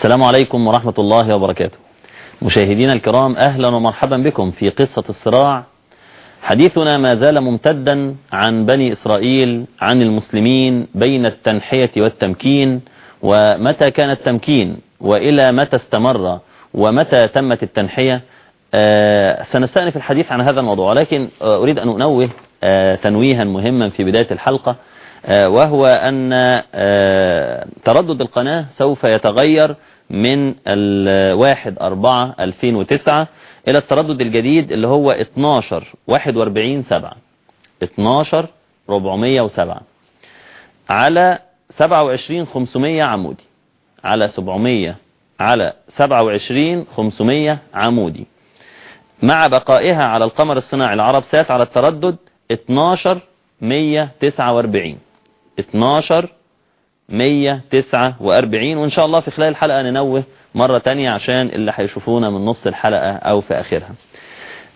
السلام عليكم ورحمة الله وبركاته. مشاهدينا الكرام أهلا ومرحبا بكم في قصة الصراع. حديثنا ما زال ممتدا عن بني إسرائيل عن المسلمين بين التنحية والتمكين ومتى كان التمكين وإلى متى استمر ومتى تمت التنحية. آه سنستأنف الحديث عن هذا الموضوع ولكن آه أريد أن أنوه آه تنويها مهما في بداية الحلقة وهو أن تردد القناة سوف يتغير من الواحد أربعة 2009 إلى التردد الجديد اللي هو 12 41 7 12 407 على 27 500 عمودي. على 700 على 27 500 عمودي. مع بقائها على القمر الصناعي العرب سات على التردد 12 149 12 149 وإن شاء الله في خلال الحلقة ننوه مرة تانية عشان اللي هيشوفونا من نص الحلقة أو في آخرها.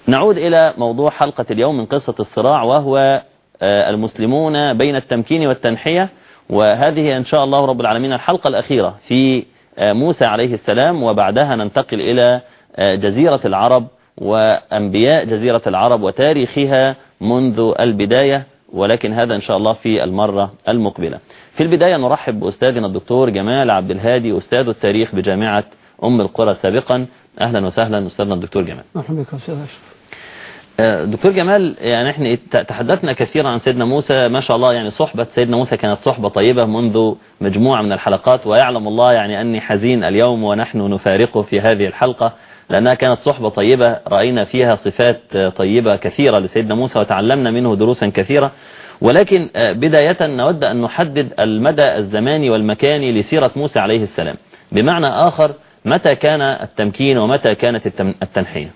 نعود إلى موضوع حلقة اليوم من قصة الصراع وهو المسلمون بين التمكين والتنحية. وهذه إن شاء الله رب العالمين الحلقة الأخيرة في موسى عليه السلام وبعدها ننتقل إلى جزيرة العرب وأنبياء جزيرة العرب وتاريخها منذ البداية. ولكن هذا إن شاء الله في المرة المقبلة. في البداية نرحب بأستاذنا الدكتور جمال عبد الهادي أستاذ التاريخ بجامعة أم القرى سابقا. أهلا وسهلا أستاذنا الدكتور جمال. مرحبا بك أستاذ أشرف. دكتور جمال يعني إحنا تحدثنا كثيرا عن سيدنا موسى. ما شاء الله يعني صحبة سيدنا موسى كانت صحبة طيبة منذ مجموعة من الحلقات ويعلم الله يعني أني حزين اليوم ونحن نفارقه في هذه الحلقة. لأنها كانت صحبة طيبة رأينا فيها صفات طيبة كثيرة لسيدنا موسى وتعلمنا منه دروسا كثيرة. ولكن بداية نود أن نحدد المدى الزماني والمكاني لسيرة موسى عليه السلام. بمعنى آخر متى كان التمكين ومتى كانت التنحية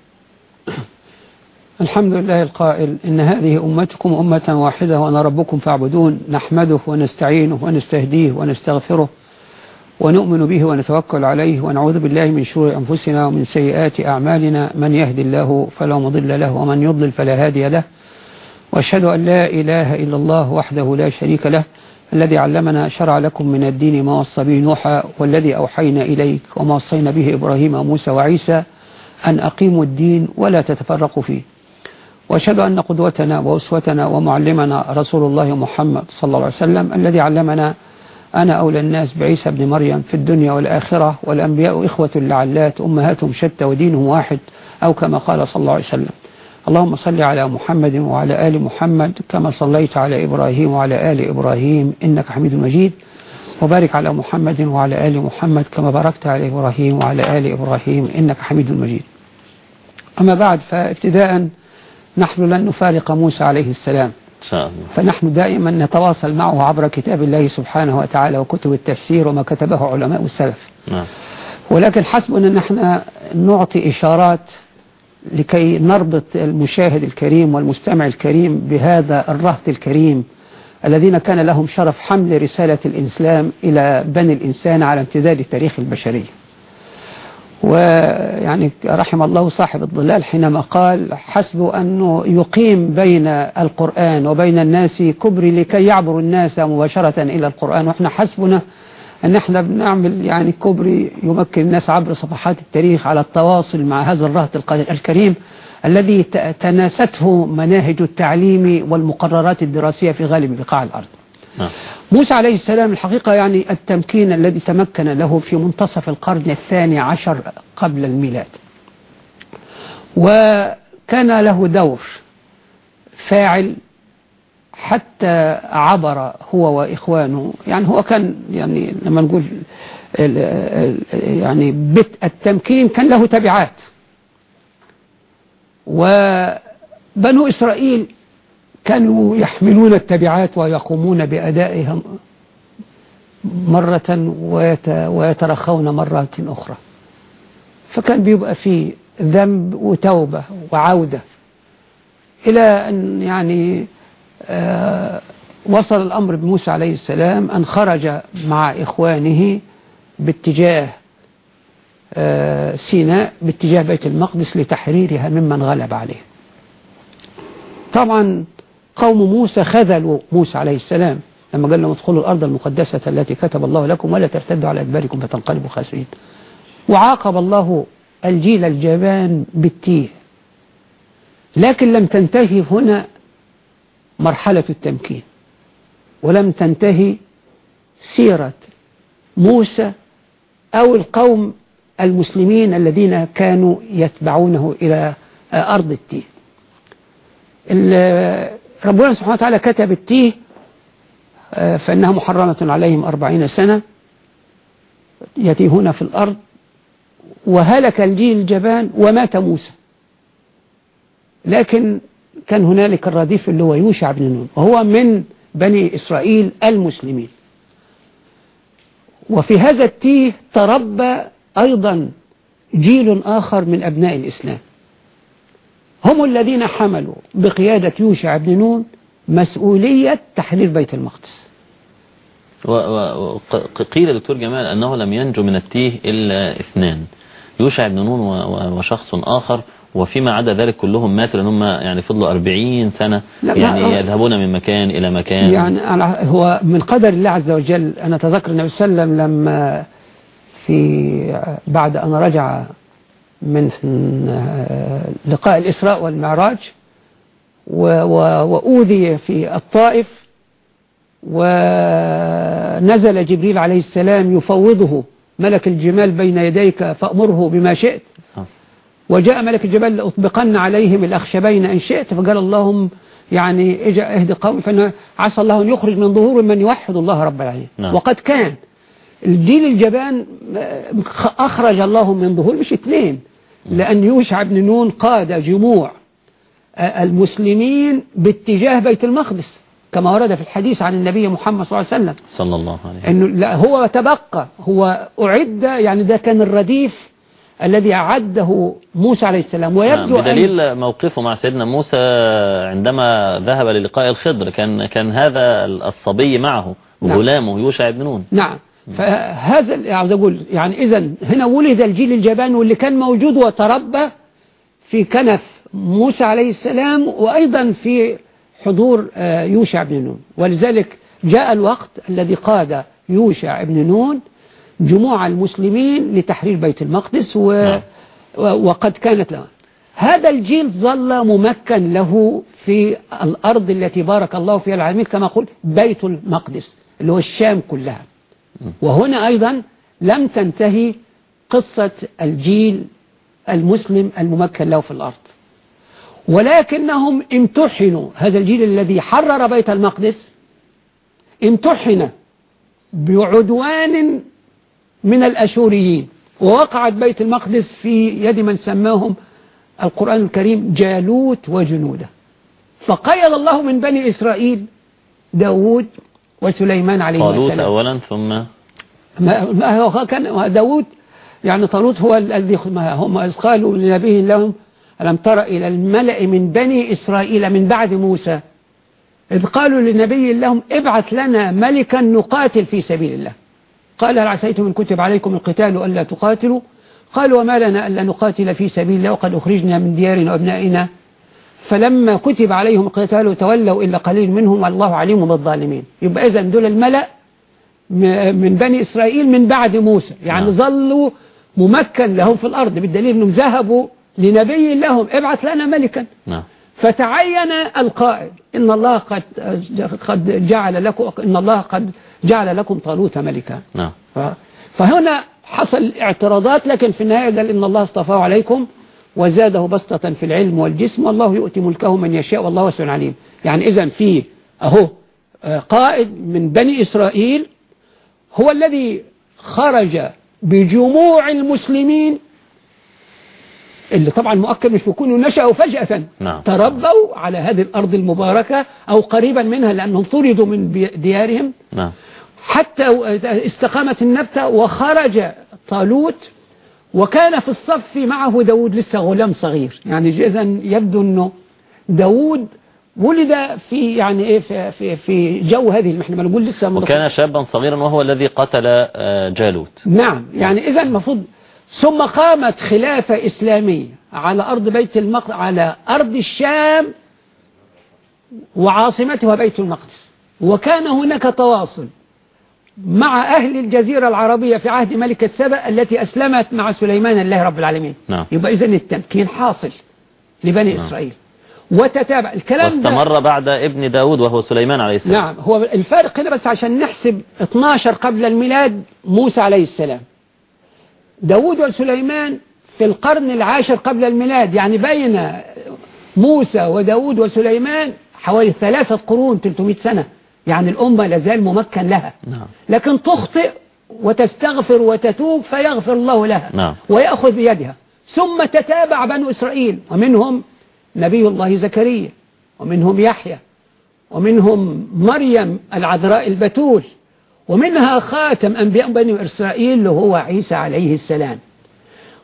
الحمد لله القائل إن هذه أمتكم أمة واحدة وأنا ربكم فاعبدون نحمده ونستعينه ونستهديه ونستغفره. ونؤمن به ونتوكل عليه ونعوذ بالله من شرور أنفسنا ومن سيئات أعمالنا. من يهدي الله فلا مضل له ومن يضلل فلا هادي له. وأشهد أن لا إله إلا الله وحده لا شريك له الذي علمنا شرع لكم من الدين ما وصى به نوحا والذي أوحينا إليك وما وصينا به إبراهيم وموسى وعيسى أن أقيموا الدين ولا تتفرقوا فيه. وأشهد أن قدوتنا وأسوتنا ومعلمنا رسول الله محمد صلى الله عليه وسلم الذي علمنا أنا أولى الناس بعيسى بن مريم في الدنيا والآخرة والأنبياء إخوة لعلات أمهاتهم شتى ودينهم واحد أو كما قال صلى الله عليه وسلم. اللهم صل على محمد وعلى آل محمد كما صليت على إبراهيم وعلى آل إبراهيم إنك حميد مجيد. وبارك على محمد وعلى آل محمد كما باركت على إبراهيم وعلى آل إبراهيم إنك حميد مجيد. أما بعد فابتداء نحن لن نفارق موسى عليه السلام. فنحن دائما نتواصل معه عبر كتاب الله سبحانه وتعالى وكتب التفسير وما كتبه علماء السلف. ولكن حسبنا أن إحنا نعطي إشارات لكي نربط المشاهد الكريم والمستمع الكريم بهذا الرهط الكريم الذين كان لهم شرف حمل رسالة الإسلام إلى بني الإنسان على امتداد تاريخ البشرية. ويعني رحم الله صاحب الظلال حينما قال حسب أنه يقيم بين القرآن وبين الناس كبري لكي يعبر الناس مباشرة إلى القرآن وإحنا حسبنا أن إحنا بنعمل يعني كوبري يمكن الناس عبر صفحات التاريخ على التواصل مع هذا الرهط الكريم الذي تناسته مناهج التعليم والمقررات الدراسية في غالب بقاع الأرض. موسى عليه السلام الحقيقة يعني التمكين الذي تمكن له في منتصف القرن الثاني عشر قبل الميلاد. وكان له دور فاعل حتى عبر هو وإخوانه. يعني هو كان يعني لما نقول يعني بت التمكين كان له تبعات. وبنو إسرائيل كانوا يحملون التبعات ويقومون بأدائها مرة ويترخون مرات أخرى. فكان بيبقى فيه ذنب وتوبة وعودة إلى أن يعني آه وصل الأمر بموسى عليه السلام أن خرج مع إخوانه باتجاه آه سيناء باتجاه بيت المقدس لتحريرها ممن غلب عليه. طبعا قوم موسى خذلوا موسى عليه السلام لما قال لهم ادخلوا الأرض المقدسة التي كتب الله لكم ولا ترتدوا على أدباركم فتنقلبوا خاسرين. وعاقب الله الجيل الجبان بالتيه. لكن لم تنتهي هنا مرحلة التمكين. ولم تنتهي سيرة موسى أو القوم المسلمين الذين كانوا يتبعونه إلى أرض التيه. ربنا سبحانه وتعالى كتب التيه فإنها محرمة عليهم أربعين سنة يتيهون في الأرض وهلك الجيل الجبان ومات موسى. لكن كان هنالك الرديف اللي هو يوشع بن نون وهو من بني إسرائيل المسلمين. وفي هذا التيه تربى أيضا جيل آخر من أبناء الإسلام. هم الذين حملوا بقيادة يوشع بن نون مسؤولية تحرير بيت المقدس. وقيل دكتور جمال أنه لم ينجو من التيه إلا اثنان يوشع بن نون وشخص آخر وفيما عدا ذلك كلهم ماتوا لأنهم يعني فضلوا أربعين سنة يعني يذهبون من مكان إلى مكان. يعني هو من قدر الله عز وجل أنا أتذكر النبي صلى الله عليه وسلم لما في بعد أن رجع من لقاء الإسراء والمعراج وأوذي في الطائف ونزل جبريل عليه السلام يفوضه ملك الجمال بين يديك فأمره بما شئت. وجاء ملك الجبال لأطبقن عليهم الأخشبين إن شئت فقال اللهم يعني اهد قوم فإن عسى الله أن يخرج من ظهور من يوحد الله رب العالمين. نعم. وقد كان الجيل الجبان أخرج الله من ظهور مش اثنين. لأن يوشع بن نون قاد جموع المسلمين باتجاه بيت المقدس كما ورد في الحديث عن النبي محمد صلى الله عليه وسلم. صلى الله عليه وسلم. إنه لا هو تبقى هو أعد يعني ده كان الرديف الذي أعده موسى عليه السلام ويبدو نعم بدليل أن موقفه مع سيدنا موسى عندما ذهب للقاء الخضر كان كان هذا الصبي معه غلامه نعم يوشع بن نون. نعم. فهذا عاوز أقول يعني إذا هنا ولد الجيل الجبان واللي كان موجود وتربى في كنف موسى عليه السلام وأيضا في حضور يوشع بن نون. ولذلك جاء الوقت الذي قاد يوشع بن نون جموع المسلمين لتحرير بيت المقدس و... نعم. وقد كانت له. هذا الجيل ظل ممكن له في الأرض التي بارك الله فيها العالمين كما قل بيت المقدس اللي هو الشام كلها. وهنا أيضا لم تنتهي قصة الجيل المسلم الممكن له في الأرض. ولكنهم امتحنوا هذا الجيل الذي حرر بيت المقدس امتحن بعدوان من الأشوريين. ووقعت بيت المقدس في يد من سماهم القرآن الكريم جالوت وجنوده. فقيد الله من بني إسرائيل داود وسليمان عليه السلام. طالوت أولا ثم ما هو كان داود يعني طالوت هو الذي هم قالوا لنبيه لهم ألم تر إلى الملأ من بني إسرائيل من بعد موسى؟ إذ قالوا لنبي لهم ابعث لنا ملكا نقاتل في سبيل الله. قال هل عسيتم إن كتب عليكم القتال ألا تقاتلوا؟ قالوا وما لنا ألا نقاتل في سبيل الله وقد أخرجنا من ديارنا وأبنائنا. فلما كتب عليهم القتال تولوا إلا قليل منهم والله عليم بالظالمين. يبقى إذا دول الملأ من بني إسرائيل من بعد موسى. يعني نعم. ظلوا ممكن لهم في الأرض بالدليل أنهم ذهبوا لنبي لهم ابعث لنا ملكا. نعم. فتعين القائد إن الله قد قد جعل لكم إن الله قد جعل لكم طالوت ملكا. نعم. فهنا حصل اعتراضات لكن في النهاية قال إن الله اصطفاه عليكم. وزاده بسطة في العلم والجسم والله يؤتي ملكه من يشاء والله واسع عليم يعني إذا في أهو قائد من بني إسرائيل هو الذي خرج بجموع المسلمين اللي طبعا مؤكد مش بيكونوا نشأوا فجأة نعم. تربوا على هذه الأرض المباركة أو قريبا منها لأنهم طردوا من ديارهم نعم. حتى استقامت النبتة وخرج طالوت وكان في الصف معه داود لسه غلام صغير. يعني إذا يبدو أنه داود ولد في يعني إيه في في, في جو هذه إحنا بنقول لسه وكان شابا صغيرا وهو الذي قتل جالوت. نعم. يعني اذا المفروض ثم قامت خلافة إسلامية على أرض بيت المقدس على أرض الشام وعاصمتها بيت المقدس. وكان هناك تواصل. مع أهل الجزيرة العربية في عهد ملكة سبأ التي أسلمت مع سليمان الله رب العالمين. نعم. يبقى إذن التمكين حاصل لبني نعم. إسرائيل. وتتابع. الكلام ده واستمر بعد ابن داود وهو سليمان عليه السلام. نعم. هو الفارق كده بس عشان نحسب 12 قبل الميلاد موسى عليه السلام. داود وسليمان في القرن العاشر قبل الميلاد يعني بين موسى وداود وسليمان حوالي ثلاثة قرون 300 سنة. يعني الأمة لازال ممكن لها. نعم. لكن تخطئ وتستغفر وتتوب فيغفر الله لها. نعم. ويأخذ بيدها. ثم تتابع بنو إسرائيل. ومنهم نبي الله زكريا. ومنهم يحيى. ومنهم مريم العذراء البتول. ومنها خاتم أنبياء بني إسرائيل اللي هو عيسى عليه السلام.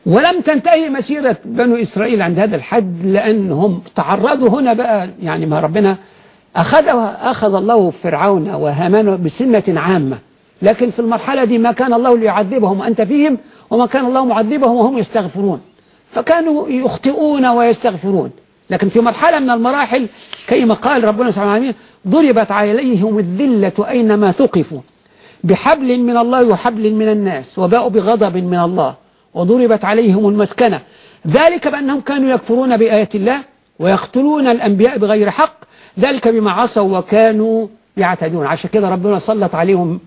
ولم تنتهي مسيرة بنو إسرائيل عند هذا الحد لأنهم تعرضوا هنا بقى. يعني ما ربنا أخذ, أخذ الله فرعون وهامان بسنة عامة. لكن في المرحلة دي ما كان الله ليعذبهم وأنت فيهم وما كان الله معذبهم وهم يستغفرون. فكانوا يخطئون ويستغفرون. لكن في مرحلة من المراحل كما قال ربنا سبحانه وتعالى ضربت عليهم الذلة أينما ثقفوا. بحبل من الله وحبل من الناس وباءوا بغضب من الله وضربت عليهم المسكنة. ذلك بأنهم كانوا يكفرون بآيات الله ويقتلون الأنبياء بغير حق ذلك بما عصوا وكانوا يعتدون. عشان كده ربنا سلط عليهم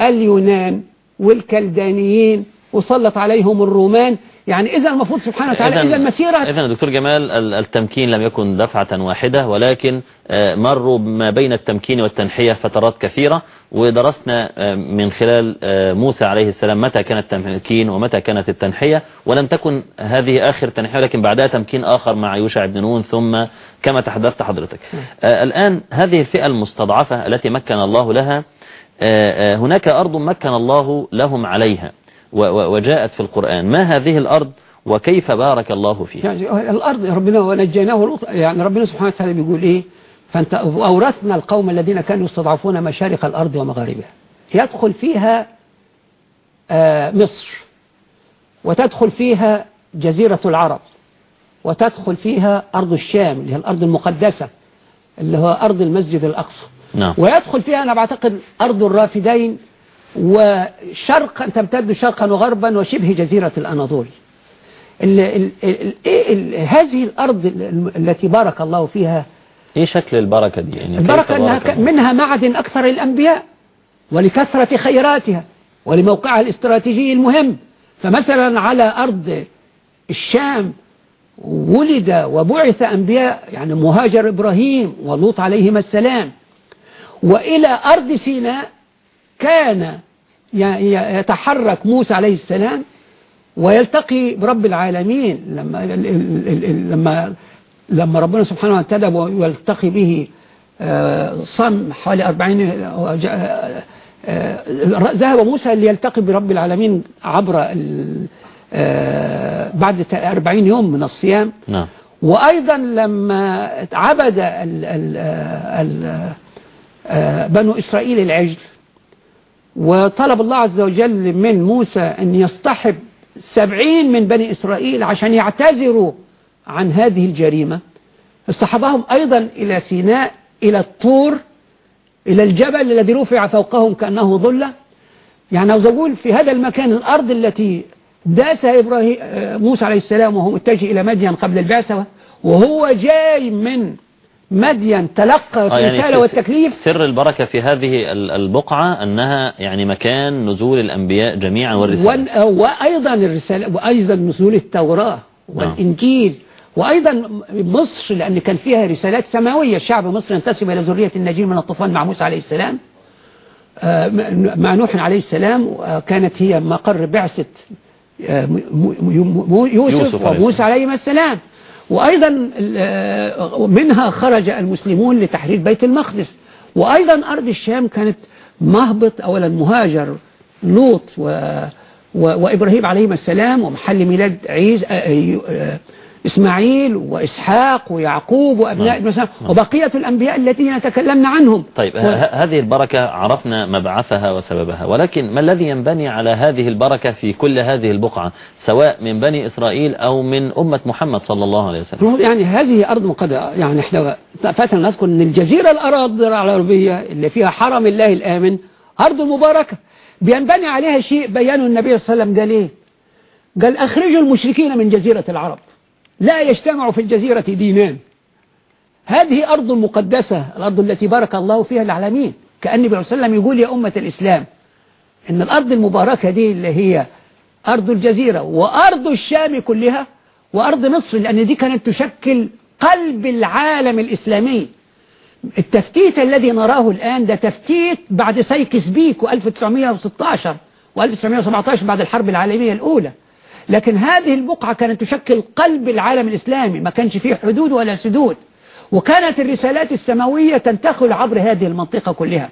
اليونان والكلدانيين وسلط عليهم الرومان. يعني إذا المفروض سبحانه وتعالى إذا المسيرة إذا دكتور جمال ال- التمكين لم يكن دفعة واحدة ولكن آه، مروا ما بين التمكين والتنحية فترات كثيرة. ودرسنا آه، من خلال آه، موسى عليه السلام متى كان التمكين ومتى كانت التنحية. ولم تكن هذه آخر تنحية لكن بعدها تمكين آخر مع يوشع بن نون ثم كما تحدثت حضرتك. آه، الآن هذه الفئة المستضعفة التي مكن الله لها آه، آه، هناك أرض مكن الله لهم عليها وجاءت في القرآن. ما هذه الأرض وكيف بارك الله فيها؟ يعني الأرض ربنا ونجيناه يعني ربنا سبحانه وتعالى بيقول إيه؟ فأنت أورثنا القوم الذين كانوا يستضعفون مشارق الأرض ومغاربها. يدخل فيها مصر وتدخل فيها جزيرة العرب. وتدخل فيها أرض الشام اللي هي الأرض المقدسة اللي هو أرض المسجد الأقصى. نعم. ويدخل فيها أنا بعتقد أرض الرافدين وشرقا تمتد شرقا وغربا وشبه جزيرة الأناضول. ال ال ال ال هذه الأرض ال- التي بارك الله فيها. إيه شكل البركة دي؟ يعني البركة أنها؟ منها معدن أكثر الأنبياء ولكثرة خيراتها ولموقعها الاستراتيجي المهم. فمثلا على أرض الشام ولد وبعث أنبياء يعني مهاجر إبراهيم ولوط عليهما السلام. وإلى أرض سيناء كان يتحرك موسى عليه السلام ويلتقي برب العالمين. لما لما لما ربنا سبحانه وتعالى ويلتقي به آه، صم حوالي 40 آه، ذهب موسى ليلتقي برب العالمين عبر بعد 40 يوم من الصيام. نعم. وأيضا لما عبد ال ال ال آه، بنو إسرائيل العجل وطلب الله عز وجل من موسى أن يصطحب سبعين من بني إسرائيل عشان يعتذروا عن هذه الجريمة. اصطحبهم أيضا إلى سيناء إلى الطور إلى الجبل الذي رفع فوقهم كأنه ظلة. يعني عاوز أقول في هذا المكان الأرض التي داسها إبراهيم موسى عليه السلام وهو متجه إلى مدين قبل البعثة وهو جاي من مدين تلقى آه، يعني الرسالة س- والتكليف. سر البركة في هذه ال- البقعة أنها يعني مكان نزول الأنبياء جميعا والرسالة. وال- وأيضا الرسالة وأيضا نزول التوراة والإنجيل وأيضا مصر لأن كان فيها رسالات سماوية. شعب مصر ينتسب إلى ذرية النجيل من الطوفان مع موسى عليه السلام. آه، مع نوح عليه السلام كانت هي مقر بعثة يوسف, وموسى عليهما السلام. وأيضا آه، منها خرج المسلمون لتحرير بيت المقدس. وأيضا أرض الشام كانت مهبط أولا مهاجر لوط و و وإبراهيم عليهما السلام ومحل ميلاد عيسى إسماعيل وإسحاق ويعقوب وأبناء نعم. نعم. نعم. وبقية الأنبياء الذين تكلمنا عنهم طيب و- هذه البركة عرفنا مبعثها وسببها ولكن ما الذي ينبني على هذه البركة في كل هذه البقعة سواء من بني إسرائيل أو من أمة محمد صلى الله عليه وسلم يعني هذه أرض مقدسة يعني إحنا فاتنا نذكر أن الجزيرة الأراضي العربية اللي فيها حرم الله الآمن أرض مباركة بينبني عليها شيء بيانه النبي صلى الله عليه وسلم قال إيه قال أخرجوا المشركين من جزيرة العرب لا يجتمع في الجزيرة دينان. هذه أرض مقدسة الأرض التي بارك الله فيها العالمين. كأن النبي صلى الله عليه وسلم يقول يا أمة الإسلام إن الأرض المباركة دي اللي هي أرض الجزيرة وأرض الشام كلها وأرض مصر لأن دي كانت تشكل قلب العالم الإسلامي. التفتيت الذي نراه الآن ده تفتيت بعد سايكس بيكو 1916 و1917 بعد الحرب العالمية الأولى. لكن هذه البقعة كانت تشكل قلب العالم الإسلامي ما كانش فيه حدود ولا سدود. وكانت الرسالات السماوية تنتقل عبر هذه المنطقة كلها.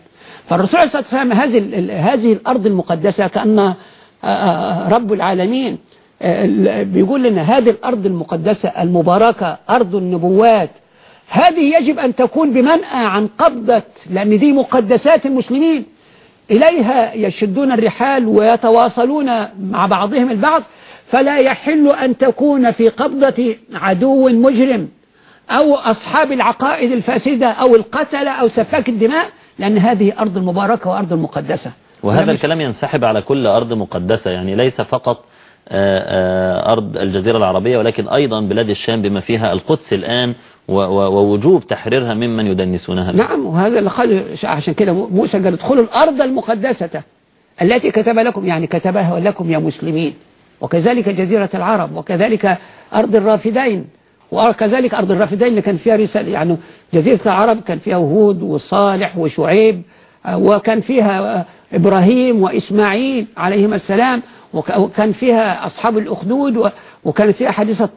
فالرسول صلى الله عليه وسلم هذه هذه الأرض المقدسة كأن رب العالمين. ال- بيقول لنا هذه الأرض المقدسة المباركة أرض النبوات. هذه يجب أن تكون بمنأى عن قبضة لأن دي مقدسات المسلمين. إليها يشدون الرحال ويتواصلون مع بعضهم البعض. فلا يحل أن تكون في قبضة عدو مجرم أو أصحاب العقائد الفاسدة أو القتلة أو سفاك الدماء لأن هذه أرض المباركة وأرض المقدسة وهذا مش- الكلام ينسحب على كل أرض مقدسة يعني ليس فقط آه، آه، أرض الجزيرة العربية ولكن أيضا بلاد الشام بما فيها القدس الآن ووجوب تحريرها ممن يدنسونها. نعم وهذا اللي قال عشان كده موسى قال ادخلوا الأرض المقدسة التي كتب لكم يعني كتبها لكم يا مسلمين. وكذلك جزيرة العرب وكذلك أرض الرافدين وكذلك أرض الرافدين اللي كان فيها رسالة يعني جزيرة العرب كان فيها هود وصالح وشعيب وكان فيها إبراهيم وإسماعيل عليهما السلام وك- وكان فيها أصحاب الأخدود وكان فيها حادثة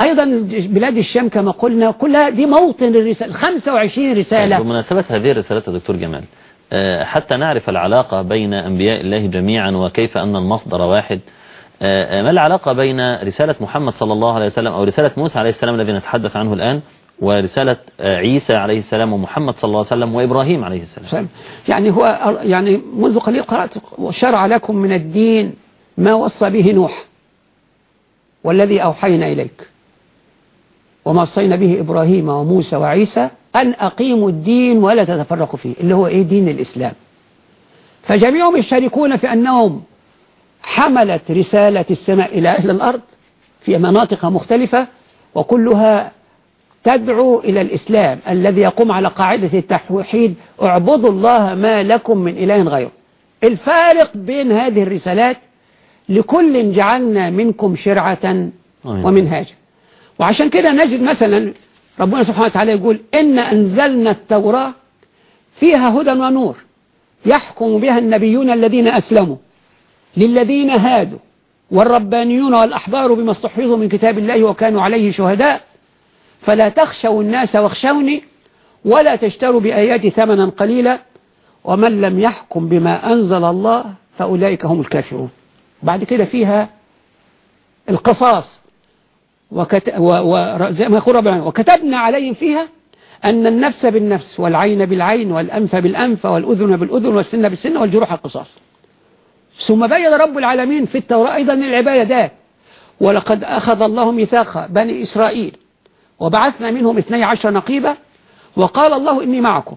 أيضا بلاد الشام كما قلنا كلها دي موطن الرسالة 25 رسالة. بمناسبة هذه الرسالات يا دكتور جمال آه، حتى نعرف العلاقة بين أنبياء الله جميعا وكيف أن المصدر واحد؟ ما العلاقة بين رسالة محمد صلى الله عليه وسلم أو رسالة موسى عليه السلام الذي نتحدث عنه الآن ورسالة آه، عيسى عليه السلام ومحمد صلى الله عليه وسلم وإبراهيم عليه السلام؟ سلام. يعني هو يعني منذ قليل قرأت وشرع لكم من الدين ما وصى به نوح والذي أوحينا إليك وما وصينا به إبراهيم وموسى وعيسى أن أقيموا الدين ولا تتفرقوا فيه اللي هو إيه؟ دين الإسلام. فجميعهم يشتركون في أنهم حملت رسالة السماء إلى أهل الأرض في مناطق مختلفة وكلها تدعو إلى الإسلام الذي يقوم على قاعدة التوحيد اعبدوا الله ما لكم من إله غيره. الفارق بين هذه الرسالات لكل جعلنا منكم شرعة ومنهاجا. وعشان كده نجد مثلا ربنا سبحانه وتعالى يقول إن أنزلنا التوراة فيها هدى ونور يحكم بها النبيون الذين أسلموا. للذين هادوا والربانيون والأحبار بما استحفظوا من كتاب الله وكانوا عليه شهداء فلا تخشوا الناس واخشوني ولا تشتروا بآياتي ثمنا قليلا ومن لم يحكم بما أنزل الله فأولئك هم الكافرون. بعد كده فيها القصاص. وكت... و... و... زي ما يقول ربنا وكتبنا عليهم فيها أن النفس بالنفس والعين بالعين والأنف بالأنف والأذن بالأذن والسن بالسن والجروح القصاص ثم بين رب العالمين في التوراة أيضا العبادات ولقد أخذ الله ميثاق بني إسرائيل وبعثنا منهم اثني عشر نقيبة وقال الله إني معكم.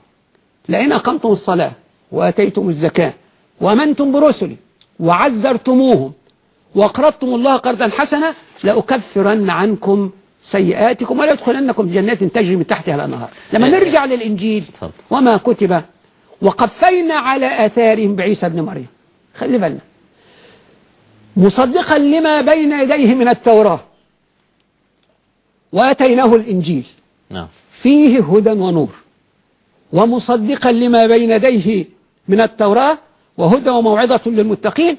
لئن أقمتم الصلاة وأتيتم الزكاة وأمنتم برسلي وعزرتموهم وأقرضتم الله قرضا حسنا لأكفرن عنكم سيئاتكم ولا يدخلنكم جنات تجري من تحتها الأنهار. لما نرجع للإنجيل وما كتب وقفينا على آثارهم بعيسى ابن مريم. خلي بالنا مصدقا لما بين يديه من التوراة. وآتيناه الإنجيل. نعم. فيه هدى ونور. ومصدقا لما بين يديه من التوراة. وهدى وموعظة للمتقين.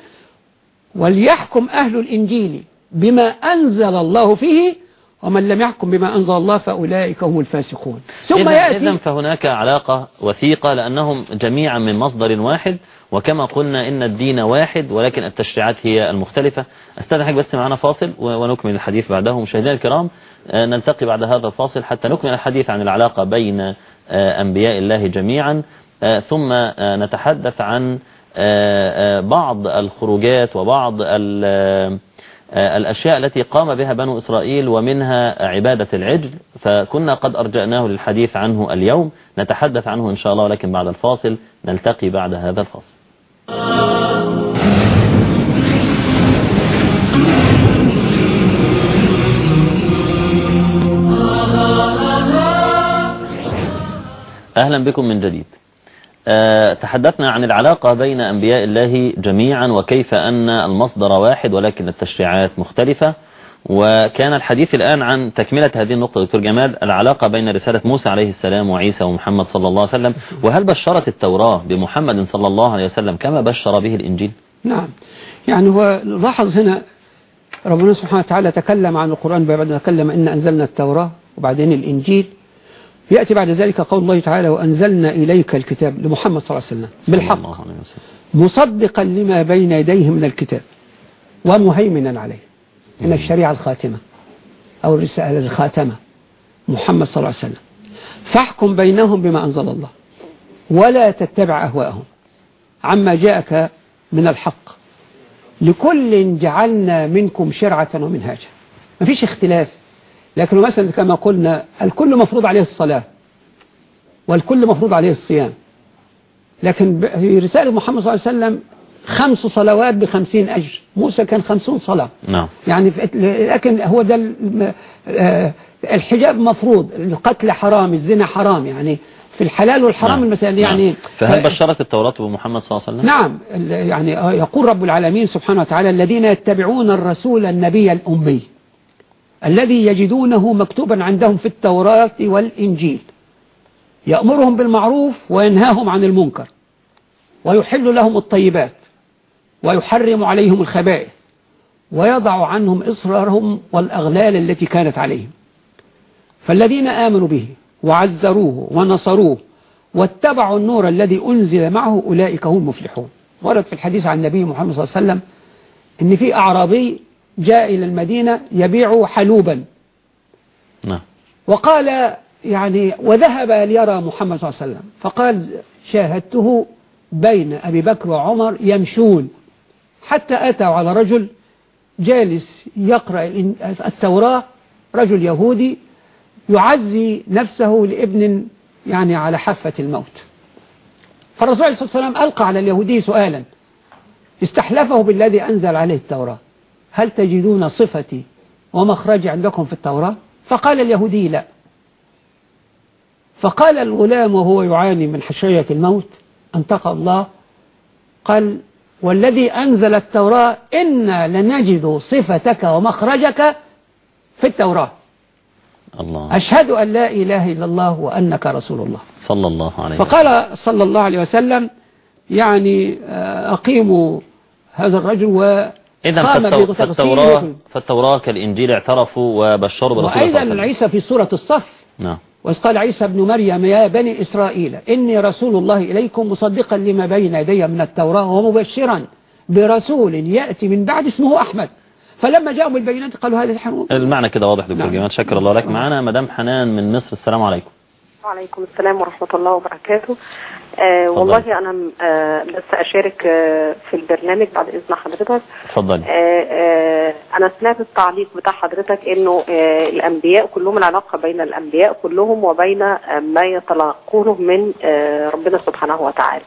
وليحكم أهل الإنجيل بما أنزل الله فيه ومن لم يحكم بما أنزل الله فأولئك هم الفاسقون. ثم إذن, يأتي إذن فهناك علاقة وثيقة لأنهم جميعا من مصدر واحد وكما قلنا إن الدين واحد ولكن التشريعات هي المختلفة. استاذنك بس معنا فاصل ونكمل الحديث بعده. مشاهدينا الكرام آه، نلتقي بعد هذا الفاصل حتى نكمل الحديث عن العلاقة بين آه، أنبياء الله جميعا. آه، ثم نتحدث عن بعض الخروجات وبعض ال- الأشياء التي قام بها بنو إسرائيل ومنها عبادة العجل فكنا قد أرجأناه للحديث عنه اليوم نتحدث عنه إن شاء الله ولكن بعد الفاصل نلتقي بعد هذا الفاصل. أهلا بكم من جديد. آه، تحدثنا عن العلاقة بين أنبياء الله جميعا وكيف أن المصدر واحد ولكن التشريعات مختلفة. وكان الحديث الآن عن تكملة هذه النقطة. دكتور جمال العلاقة بين رسالة موسى عليه السلام وعيسى ومحمد صلى الله عليه وسلم وهل بشرت التوراة بمحمد صلى الله عليه وسلم كما بشر به الإنجيل؟ نعم. يعني هو لاحظ هنا ربنا سبحانه وتعالى تكلم عن القرآن بعد تكلم إن أنزلنا التوراة وبعدين الإنجيل. يأتي بعد ذلك قول الله تعالى وأنزلنا إليك الكتاب لمحمد صلى الله عليه وسلم بالحق الله عليه وسلم. مصدقا لما بين يديه من الكتاب ومهيمنا عليه من الشريعة الخاتمة أو الرسالة الخاتمة محمد صلى الله عليه وسلم. فاحكم بينهم بما أنزل الله ولا تتبع أهواءهم عما جاءك من الحق. لكل جعلنا منكم شرعة ومنهاجا. ما فيش اختلاف. لكن مثلا كما قلنا الكل مفروض عليه الصلاة والكل مفروض عليه الصيام. لكن في رسالة محمد صلى الله عليه وسلم خمس صلوات بخمسين أجر. موسى كان خمسون صلاة. نعم. يعني لكن هو ده آه، الحجاب مفروض. القتل حرام الزنا حرام. يعني في الحلال والحرام نعم. المسائل يعني نعم. فهل ف- بشرت التوراة بمحمد صلى الله عليه وسلم؟ نعم. يعني آه، يقول رب العالمين سبحانه وتعالى الذين يتبعون الرسول النبي الأمي. الذي يجدونه مكتوبا عندهم في التوراة والإنجيل. يأمرهم بالمعروف وينهاهم عن المنكر. ويحل لهم الطيبات. ويحرم عليهم الخبائث. ويضع عنهم إصرارهم والأغلال التي كانت عليهم. فالذين آمنوا به وعزروه ونصروه واتبعوا النور الذي أنزل معه أولئك هم المفلحون. ورد في الحديث عن النبي محمد صلى الله عليه وسلم إن في أعرابي جاء إلى المدينة يبيع حلوبا. نعم. وقال يعني وذهب ليرى محمد صلى الله عليه وسلم. فقال شاهدته بين أبي بكر وعمر يمشون. حتى أتوا على رجل جالس يقرأ التوراة رجل يهودي يعزي نفسه لابن يعني على حافة الموت. فالرسول عليه الصلاة والسلام ألقى على اليهودي سؤالا. استحلفه بالذي أنزل عليه التوراة. هل تجدون صفتي ومخرجي عندكم في التوراة؟ فقال اليهودي لا. فقال الغلام وهو يعاني من حشية الموت أنتقى الله قال والذي أنزل التوراة إنا لنجد صفتك ومخرجك في التوراة. الله. أشهد أن لا إله إلا الله وأنك رسول الله. صلى الله عليه وسلم. فقال صلى الله عليه وسلم يعني آه، أقيموا هذا الرجل إذا فالتو... فالتوراة. فالتوراة كالإنجيل اعترفوا وبشروا برسول الله وأيضا عيسى في سورة الصف. نعم. وإذ قال عيسى ابن مريم يا بني إسرائيل إني رسول الله إليكم مصدقا لما بين يدي من التوراة ومبشرا برسول يأتي من بعد اسمه أحمد. فلما جاءوا بالبينات قالوا هذا سحر المعنى كده واضح دكتور نعم. جمال. شكر الله لك. معنا مدام حنان من مصر. السلام عليكم. وعليكم السلام ورحمة الله وبركاته. آه والله أنا آه بس أشارك آه في البرنامج بعد إذن حضرتك. اتفضلي. آه آه أنا سمعت التعليق بتاع حضرتك إنه آه الأنبياء كلهم العلاقة بين الأنبياء كلهم وبين ما يتلقونه من ربنا سبحانه وتعالى.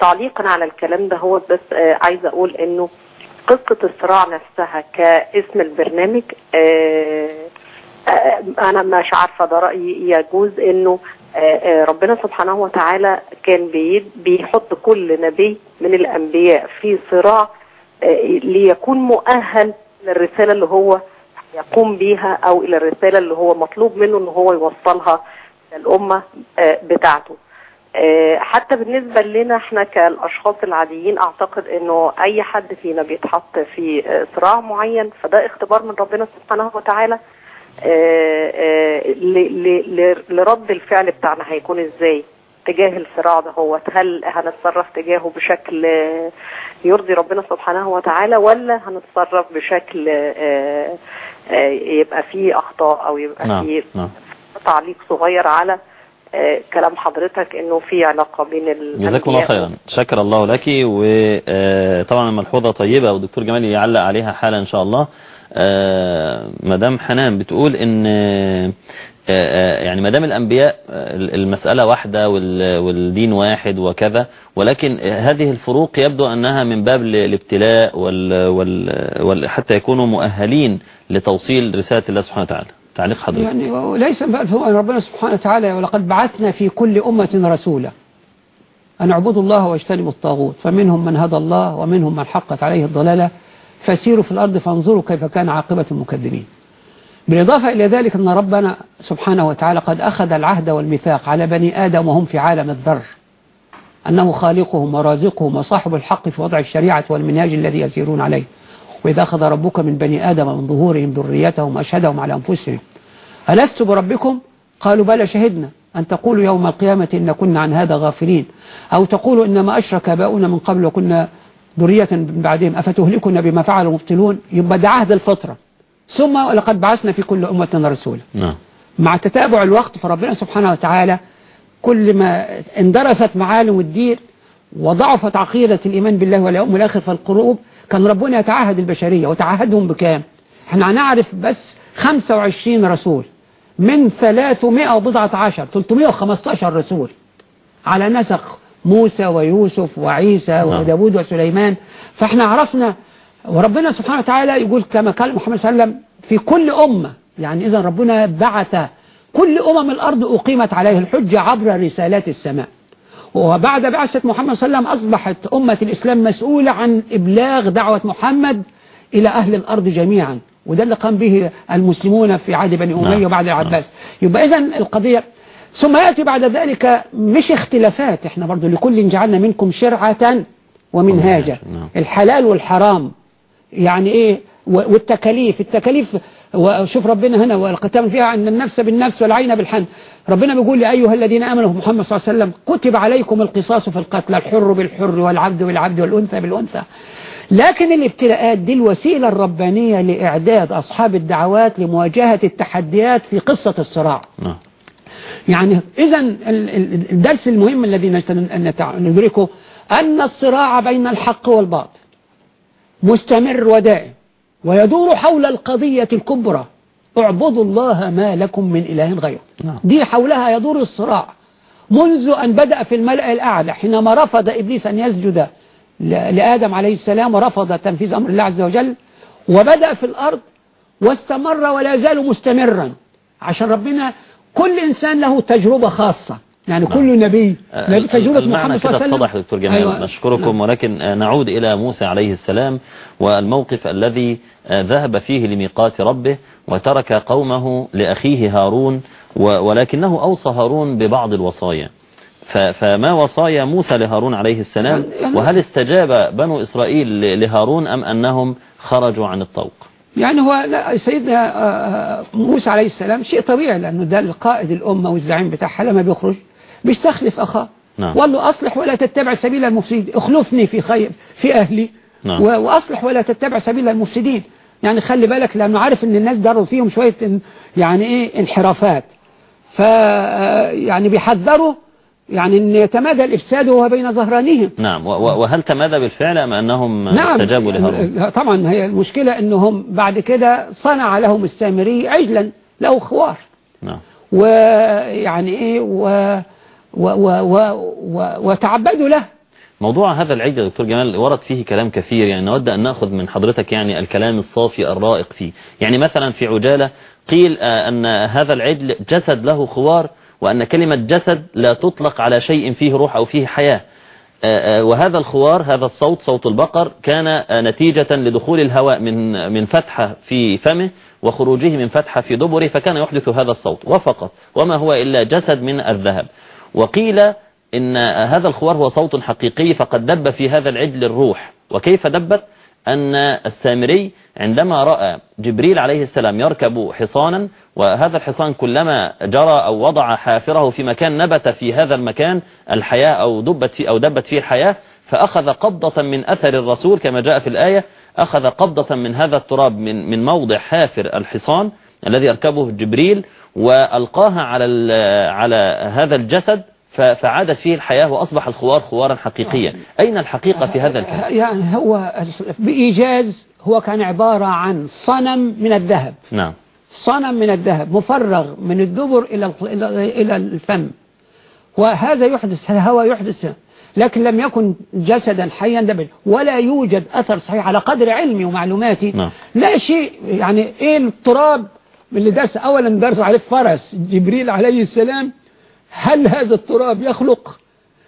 تعليقا على الكلام ده هو بس عايزة أقول إنه قصة الصراع نفسها كاسم البرنامج أنا مش عارفة ده رأيي يجوز إنه آه، آه، ربنا سبحانه وتعالى كان بي- بيحط كل نبي من الأنبياء في صراع آه، ليكون مؤهل للرساله اللي هو يقوم بيها أو إلى الرسالة اللي هو مطلوب منه إن هو يوصلها للأمة آه، بتاعته. آه، حتى بالنسبة لنا إحنا كالأشخاص العاديين أعتقد أنه أي حد فينا بيتحط في آه، صراع معين فده اختبار من ربنا سبحانه وتعالى. آه، آه، لرد الفعل بتاعنا هيكون إزاي؟ تجاه الصراع ده هو. هل هنتصرف تجاهه بشكل آه، يرضي ربنا سبحانه وتعالى ولا هنتصرف بشكل آه، آه، يبقى فيه أخطاء أو يبقى نعم فيه نعم. تعليق صغير على آه، كلام حضرتك إنه في علاقة بين جزاكم الله خيرا. شكر الله لك وطبعا ملحوظة طيبة والدكتور جمال يعلق عليها حالا إن شاء الله. آه، مدام حنان بتقول إن آه، آه، يعني مدام الأنبياء آه، المسألة واحدة وال- والدين واحد وكذا ولكن هذه الفروق يبدو أنها من باب ال- الابتلاء وال حتى يكونوا مؤهلين لتوصيل رسالة الله سبحانه وتعالى. تعليق حضرتك. يعني ليس بقى ربنا سبحانه وتعالى ولقد بعثنا في كل أمة رسولا أن اعبدوا الله واجتنبوا الطاغوت فمنهم من هدى الله ومنهم من حقت عليه الضلالة. فسيروا في الأرض فانظروا كيف كان عاقبة المكذبين. بالإضافة إلى ذلك أن ربنا سبحانه وتعالى قد أخذ العهد والميثاق على بني آدم وهم في عالم الذر. أنه خالقهم ورازقهم وصاحب الحق في وضع الشريعة والمنهاج الذي يسيرون عليه. وإذا أخذ ربك من بني آدم من ظهورهم ذريتهم أشهدهم على أنفسهم. ألست بربكم؟ قالوا بلى شهدنا. أن تقولوا يوم القيامة إن كنا عن هذا غافلين. أو تقولوا إنما أشرك آباؤنا من قبل وكنا ذرية من بعدهم أفتهلكنا بما فعلوا مبطلون يبقى ده عهد الفطرة. ثم ولقد بعثنا في كل أمة رسولا. نعم. مع تتابع الوقت فربنا سبحانه وتعالى كل ما اندرست معالم الدين وضعفت عقيدة الإيمان بالله واليوم الآخر في القلوب كان ربنا يتعهد البشرية. وتعهدهم بكام؟ إحنا هنعرف بس 25 رسول من 300 وبضعة عشر 315 رسول على نسق موسى ويوسف وعيسى نعم. وداود وسليمان. فإحنا عرفنا وربنا سبحانه وتعالى يقول كما قال محمد صلى الله عليه وسلم في كل أمة يعني إذا ربنا بعث كل أمم الأرض أقيمت عليه الحجة عبر رسالات السماء. وبعد بعثة محمد صلى الله عليه وسلم أصبحت أمة الإسلام مسؤولة عن إبلاغ دعوة محمد إلى أهل الأرض جميعا. وده اللي قام به المسلمون في عهد بني أمية نعم. وبعد العباس. يبقى إذا القضية ثم يأتي بعد ذلك مش اختلافات إحنا برضو لكل جعلنا منكم شرعة ومنهاجا. نعم. الحلال والحرام يعني إيه؟ والتكاليف التكاليف وشوف ربنا هنا والقتام فيها أن النفس بالنفس والعين بالحن. ربنا بيقول يا أيها الذين آمنوا محمد صلى الله عليه وسلم كتب عليكم القصاص في القتل الحر بالحر والعبد بالعبد والأنثى بالأنثى. لكن الابتلاءات دي الوسيلة الربانية لإعداد أصحاب الدعوات لمواجهة التحديات في قصة الصراع. نعم. يعني إذا الدرس المهم الذي ندركه أن الصراع بين الحق والباطل مستمر ودائم ويدور حول القضية الكبرى. اعبدوا الله ما لكم من إله غيره. نعم. دي حولها يدور الصراع. منذ أن بدأ في الملأ الأعلى حينما رفض إبليس أن يسجد لآدم عليه السلام ورفض تنفيذ أمر الله عز وجل وبدأ في الأرض واستمر ولا يزال مستمرا. عشان ربنا كل إنسان له تجربة خاصة يعني نعم. كل نبي آه، نبي تجربة محمد صلى الله عليه وسلم اتضح دكتور جمال أيوة. نشكركم نعم. ولكن آه، نعود إلى موسى عليه السلام والموقف الذي آه، ذهب فيه لميقات ربه وترك قومه لأخيه هارون ولكنه أوصى هارون ببعض الوصايا فما وصايا موسى لهارون عليه السلام يعني- وهل استجاب بنو إسرائيل لهارون أم أنهم خرجوا عن الطوق يعني هو لا سيدنا آه، آه، موسى عليه السلام شيء طبيعي لأنه ده القائد الأمة والزعيم بتاعها لما بيخرج بيستخلف أخاه. نعم. وقال له أصلح ولا تتبع سبيل المفسدين. اخلفني في خير في أهلي. نعم. وأصلح ولا تتبع سبيل المفسدين. يعني خلي بالك لأنه عارف أن الناس داروا فيهم شوية يعني إيه انحرافات. ف آه، يعني بيحذروا يعني أن يتمادى الإفساد وهو بين ظهرانهم نعم وهل تماذا بالفعل أم أنهم نعم استجابوا لهارون طبعا هي المشكلة أنهم بعد كده صنع لهم السامري عجلا له خوار. نعم. ويعني إيه و و و و و وتعبدوا له. موضوع هذا يا دكتور جمال ورد فيه كلام كثير يعني نود أن نأخذ من حضرتك يعني الكلام الصافي الرائق فيه. يعني مثلا في عجالة قيل آه، أن هذا العجل جسد له خوار وأن كلمة جسد لا تطلق على شيء فيه روح أو فيه حياة. آه، آه، وهذا الخوار هذا الصوت صوت البقر كان آه، نتيجة لدخول الهواء من من فتحة في فمه وخروجه من فتحة في دبره فكان يحدث هذا الصوت. وفقط وما هو إلا جسد من الذهب. وقيل إن هذا الخوار هو صوت حقيقي فقد دب في هذا العجل الروح. وكيف دبت؟ أن السامري عندما رأى جبريل عليه السلام يركب حصانا وهذا الحصان كلما جرى أو وضع حافره في مكان نبت في هذا المكان الحياة أو دبت فيه, أو دبت فيه الحياة فأخذ قبضة من أثر الرسول كما جاء في الآية أخذ قبضة من هذا التراب من من موضع حافر الحصان الذي يركبه جبريل وألقاها على على هذا الجسد فعادت فيه الحياة وأصبح الخوار خوارا حقيقيا. أين الحقيقة في هذا الكلام؟ يعني هو بإيجاز هو كان عبارة عن صنم من الذهب. نعم. صنم من الذهب مفرغ من الدبر إلى إلى الفم. وهذا يحدث الهواء يحدث لكن لم يكن جسدا حيا دبل ولا يوجد أثر صحيح على قدر علمي ومعلوماتي. نعم. لا شيء يعني إيه التراب اللي درس أولا درس عليه فرس جبريل عليه السلام؟ هل هذا التراب يخلق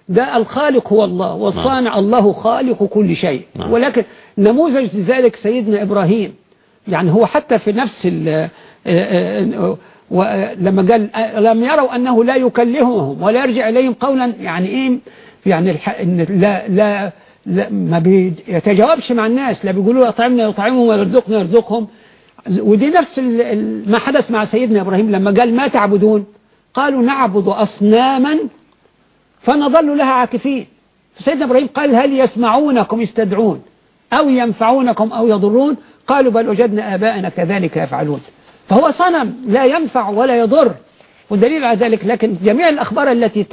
ده الخالق هو الله والصانع الله خالق كل شيء نعم. ولكن نموذج ذلك سيدنا إبراهيم يعني هو حتى في نفس ال لما قال لم يروا أنه لا يكلمهم ولا يرجع إليهم قولا يعني إيه يعني. إن لا لا لا ما بيتجاوبش مع الناس لا بيقولوا أطعمنا يطعمهم ويرزقنا يرزقهم ودي نفس. ما حدث مع سيدنا إبراهيم لما قال ما تعبدون قالوا نعبد أصناما فنظل لها عاكفين فسيدنا إبراهيم قال هل يسمعونكم يستدعون أو ينفعونكم أو يضرون قالوا بل وجدنا آباءنا كذلك يفعلون فهو صنم لا ينفع ولا يضر والدليل على ذلك لكن جميع الأخبار التي.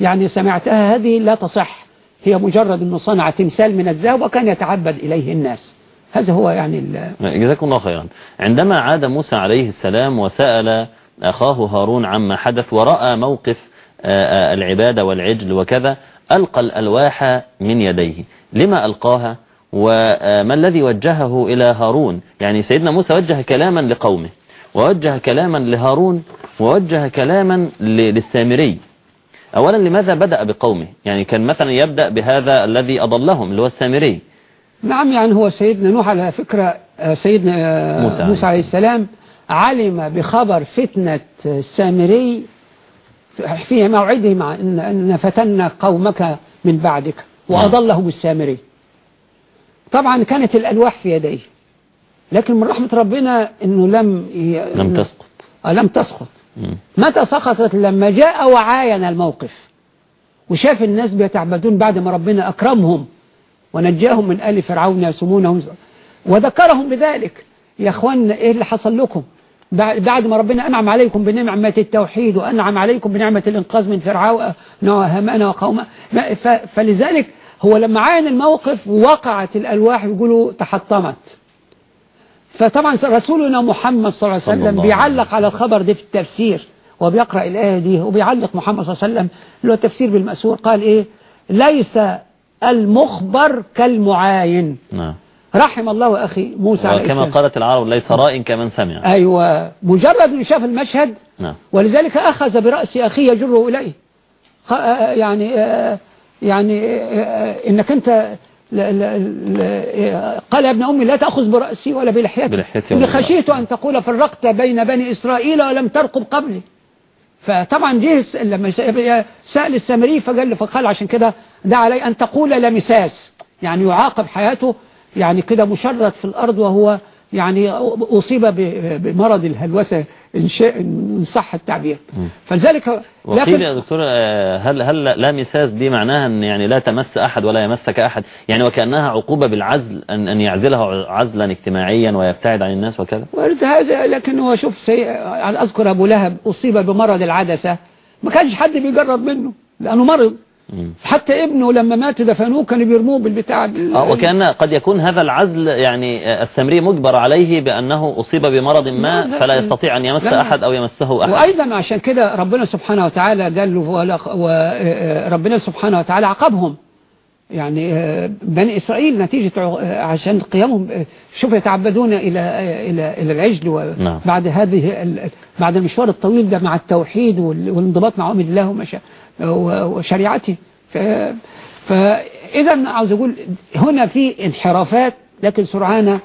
يعني سمعتها هذه لا تصح هي مجرد أنه صنع تمثال من الذهب وكان يتعبد إليه الناس هذا هو يعني. جزاكم الله خيرا عندما عاد موسى عليه السلام وسأل أخاه هارون عما حدث ورأى موقف العبادة والعجل وكذا ألقى الألواح من يديه. لما ألقاها؟ وما الذي وجهه إلى هارون؟ يعني سيدنا موسى وجه كلاما لقومه ووجه كلاما لهارون ووجه كلاما للسامري. أولا لماذا بدأ بقومه؟ يعني كان مثلا يبدأ بهذا الذي أضلهم اللي هو السامري. نعم يعني هو سيدنا نوح على فكرة سيدنا موسى, موسى عليه السلام علم بخبر فتنة السامري في موعده مع إن فتنا قومك من بعدك وأضلهم السامري. طبعا كانت الألواح في يديه لكن من رحمة ربنا أنه لم ي... لم تسقط. لم تسقط. متى سقطت؟ لما جاء وعاين الموقف وشاف الناس بيتعبدون بعد ما ربنا أكرمهم ونجاهم من آل فرعون يسمونهم وذكرهم بذلك. يا أخوان إيه اللي حصل لكم؟ بعد ما ربنا أنعم عليكم بنعمة التوحيد وأنعم عليكم بنعمة الإنقاذ من فرعون وهامان وقومه. فلذلك هو لما عاين الموقف وقعت الألواح يقولوا تحطمت. فطبعا رسولنا محمد صلى الله عليه وسلم بيعلق على الخبر ده في التفسير وبيقرأ الآية دي وبيعلق محمد صلى الله عليه وسلم اللي هو التفسير بالمأسور قال إيه؟ ليس المخبر كالمعاين. نعم. رحم الله أخي موسى عليه وكما السلام. قالت العرب ليس راء كمن سمع. أيوة. مجرد أن شاف المشهد نعم. ولذلك أخذ برأس أخيه يجره إليه. يعني يعني إنك أنت قال يا ابن أمي لا تأخذ برأسي ولا بلحيتي. بلحيتي خشيت أن تقول فرقت بين بني إسرائيل ولم ترقب قبلي. فطبعا جه لما سأل السامري فقال له فقال عشان كده ده علي أن تقول لمساس. يعني يعاقب حياته يعني كده مشرد في الأرض وهو يعني أصيب بمرض الهلوسة إن, شاء إن صح التعبير. فلذلك وقيل يا دكتور هل هل لا مساس دي معناها إن يعني لا تمس أحد ولا يمسك أحد؟ يعني وكأنها عقوبة بالعزل ان إن يعزله عزلا اجتماعيا ويبتعد عن الناس وكذا؟ وارد هذا لكن هو شوف سي... أذكر أبو لهب أصيب بمرض العدسة. ما كانش حد بيجرب منه لأنه مرض. حتى ابنه لما مات دفنوه كانوا بيرموه بالبتاع آه وكأن قد يكون هذا العزل يعني السمري مجبر عليه بأنه أصيب بمرض ما فلا يستطيع أن يمس أحد أو يمسه أحد. وأيضا عشان كده ربنا سبحانه وتعالى قال له وربنا سبحانه وتعالى عاقبهم يعني بني إسرائيل نتيجة عشان قيامهم شوف يتعبدون إلى إلى إلى العجل وبعد هذه بعد المشوار الطويل ده مع التوحيد والانضباط مع أمر الله وشريعته فإذا عاوز أقول هنا في انحرافات لكن سرعان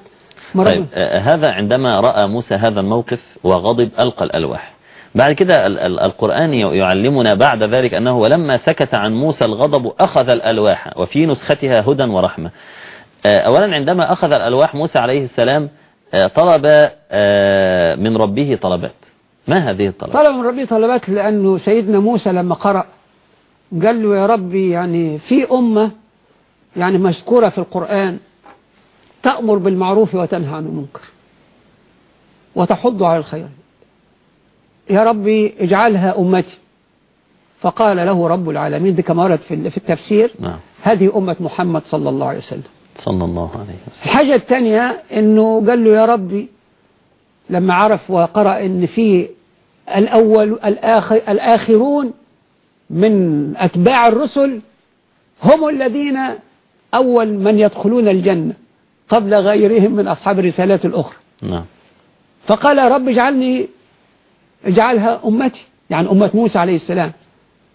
طيب هذا عندما رأى موسى هذا الموقف وغضب ألقى الألواح. بعد كده القرآن يعلمنا بعد ذلك أنه ولما سكت عن موسى الغضب أخذ الألواح وفي نسختها هدى ورحمة. آه، أولا عندما أخذ الألواح موسى عليه السلام آه، طلب آه، من ربه طلبات. ما هذه الطلبات طلب من ربي طلبات لأنه سيدنا موسى لما قرأ قال له يا ربي يعني في أمة يعني مذكورة في القرآن تأمر بالمعروف وتنهى عن المنكر وتحض على الخير. يا ربي اجعلها أمتي. فقال له رب العالمين دي كما ورد في التفسير نعم. هذه أمة محمد صلى الله عليه وسلم. صلى الله عليه وسلم. الحاجة الثانية إنه قال له يا ربي لما عرف وقرأ إن في الأول الآخر الآخرون من أتباع الرسل هم الذين أول من يدخلون الجنة قبل غيرهم من أصحاب الرسالات الأخرى نعم فقال رب اجعلني اجعلها أمتي يعني أمة موسى عليه السلام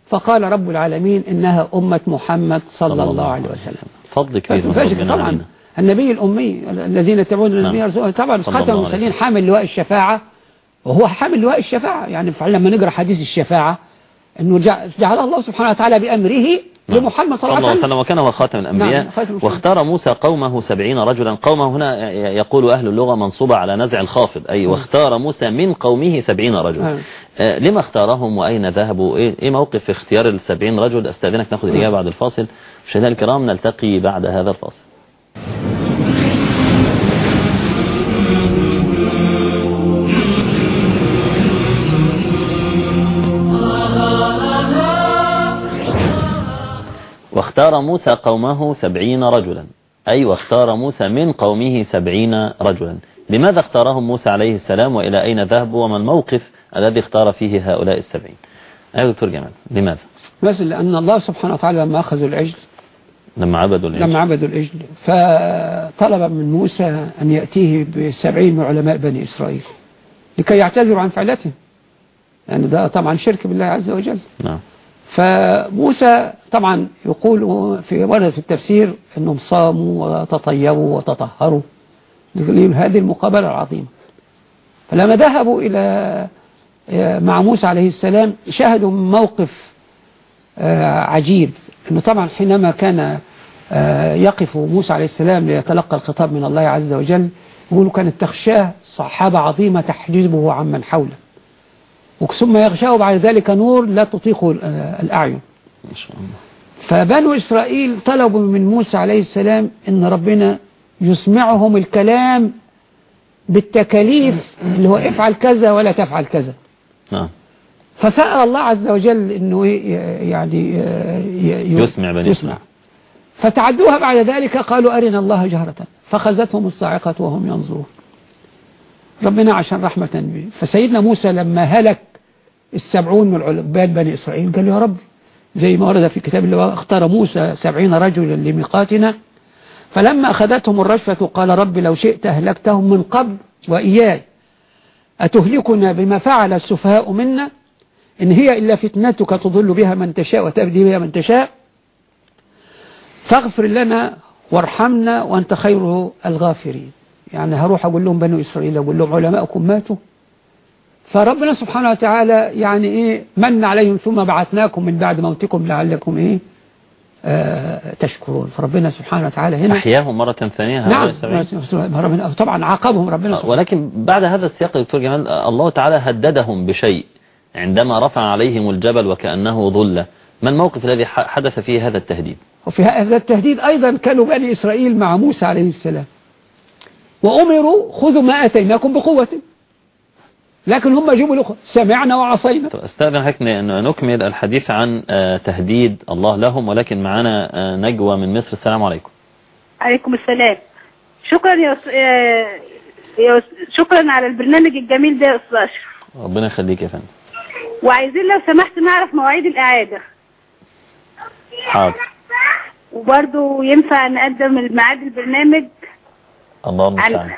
فقال رب العالمين إنها أمة محمد صلى الله عليه وسلم فضل كبير طبعا. النبي الأمي الذين يتبعون النبي نعم. رسوله طبعا صلى خاتم الله المرسلين. حامل لواء الشفاعة وهو حامل لواء الشفاعة يعني لما نقرأ حديث الشفاعة أنه جع- جعل الله سبحانه وتعالى بأمره نعم. لمحمد صلى الله عليه وسلم. وكان هو خاتم الأنبياء. نعم، خاتم. واختار موسى قومه سبعين رجلا. قومه هنا يقول أهل اللغة منصوبة على نزع الخافض. أي واختار موسى من قومه سبعين رجلا. نعم. آه، لما اختارهم وأين ذهبوا؟ إيه إيه موقف اختيار السبعين رجل؟ أستأذنك نأخذ الإجابة بعد الفاصل. مشاهدينا الكرام نلتقي بعد هذا الفاصل. واختار موسى قومه سبعين رجلا. أي واختار موسى من قومه سبعين رجلا. لماذا اختارهم موسى عليه السلام وإلى أين ذهبوا وما الموقف الذي اختار فيه هؤلاء السبعين؟ أيها دكتور جمال لماذا؟ بس لأن الله سبحانه وتعالى لما أخذوا العجل لما عبدوا العجل. لما عبدوا العجل فطلب من موسى أن يأتيه بسبعين من علماء بني إسرائيل لكي يعتذروا عن فعلتهم يعني ده طبعا شرك بالله عز وجل. نعم. فموسى طبعا يقول في ورد في التفسير أنهم صاموا وتطيبوا وتطهروا. هذه المقابلة العظيمة. فلما ذهبوا إلى مع موسى عليه السلام شاهدوا موقف آه، عجيب. أنه طبعا حينما كان آه، يقف موسى عليه السلام ليتلقى الخطاب من الله عز وجل يقولوا كانت تخشاه صحابة عظيمة تحجبه عمن حوله. ثم يغشاه بعد ذلك نور لا تطيقه آه، الأعين. ما شاء الله. فبنو إسرائيل طلبوا من موسى عليه السلام أن ربنا يسمعهم الكلام بالتكاليف اللي هو افعل كذا ولا تفعل كذا. نعم. فسأل الله عز وجل أنه ي- يعني ي- يسمع بني يسمع. فتعدوها بعد ذلك قالوا أرنا الله جهرة. فخذتهم الصاعقة وهم ينظرون. ربنا عشان رحمة فسيدنا موسى لما هلك السبعون من عباد بني إسرائيل قال يا رب زي ما ورد في كتاب الله اختار موسى سبعين رجلا لميقاتنا فلما أخذتهم الرجفة قال رب لو شئت أهلكتهم من قبل وإياي. أتهلكنا بما فعل السفهاء منا؟ إن هي إلا فتنتك تضل بها من تشاء وتبدي بها من تشاء. فاغفر لنا وارحمنا وأنت خير الغافرين. يعني هروح أقول لهم بنو إسرائيل أقول لهم علماءكم ماتوا فربنا سبحانه وتعالى يعني إيه من عليهم ثم بعثناكم من بعد موتكم لعلكم إيه آه تشكرون. فربنا سبحانه وتعالى هنا أحياهم مرة ثانية نعم ربنا طبعا عاقبهم ربنا سبحانه ولكن بعد هذا السياق يا دكتور جمال الله تعالى هددهم بشيء. عندما رفع عليهم الجبل وكأنه ظلة. ما الموقف الذي حدث فيه هذا التهديد؟ وفي هذا التهديد أيضا كانوا بني إسرائيل مع موسى عليه السلام. وأمروا خذوا ما أتيناكم بقوة. لكن هم جابوا له سمعنا وعصينا. طب استاذن حضرتك ن- نكمل الحديث عن آه، تهديد الله لهم ولكن معنا آه، نجوى من مصر. السلام عليكم. عليكم السلام. شكرا يا. آه، يا. شكرا على البرنامج الجميل ده يا أستاذ اشرف ربنا يخليك يا فندم. وعايزين لو سمحت نعرف مواعيد الإعادة. حاضر. وبرضه ينفع نقدم ميعاد البرنامج الله المستعان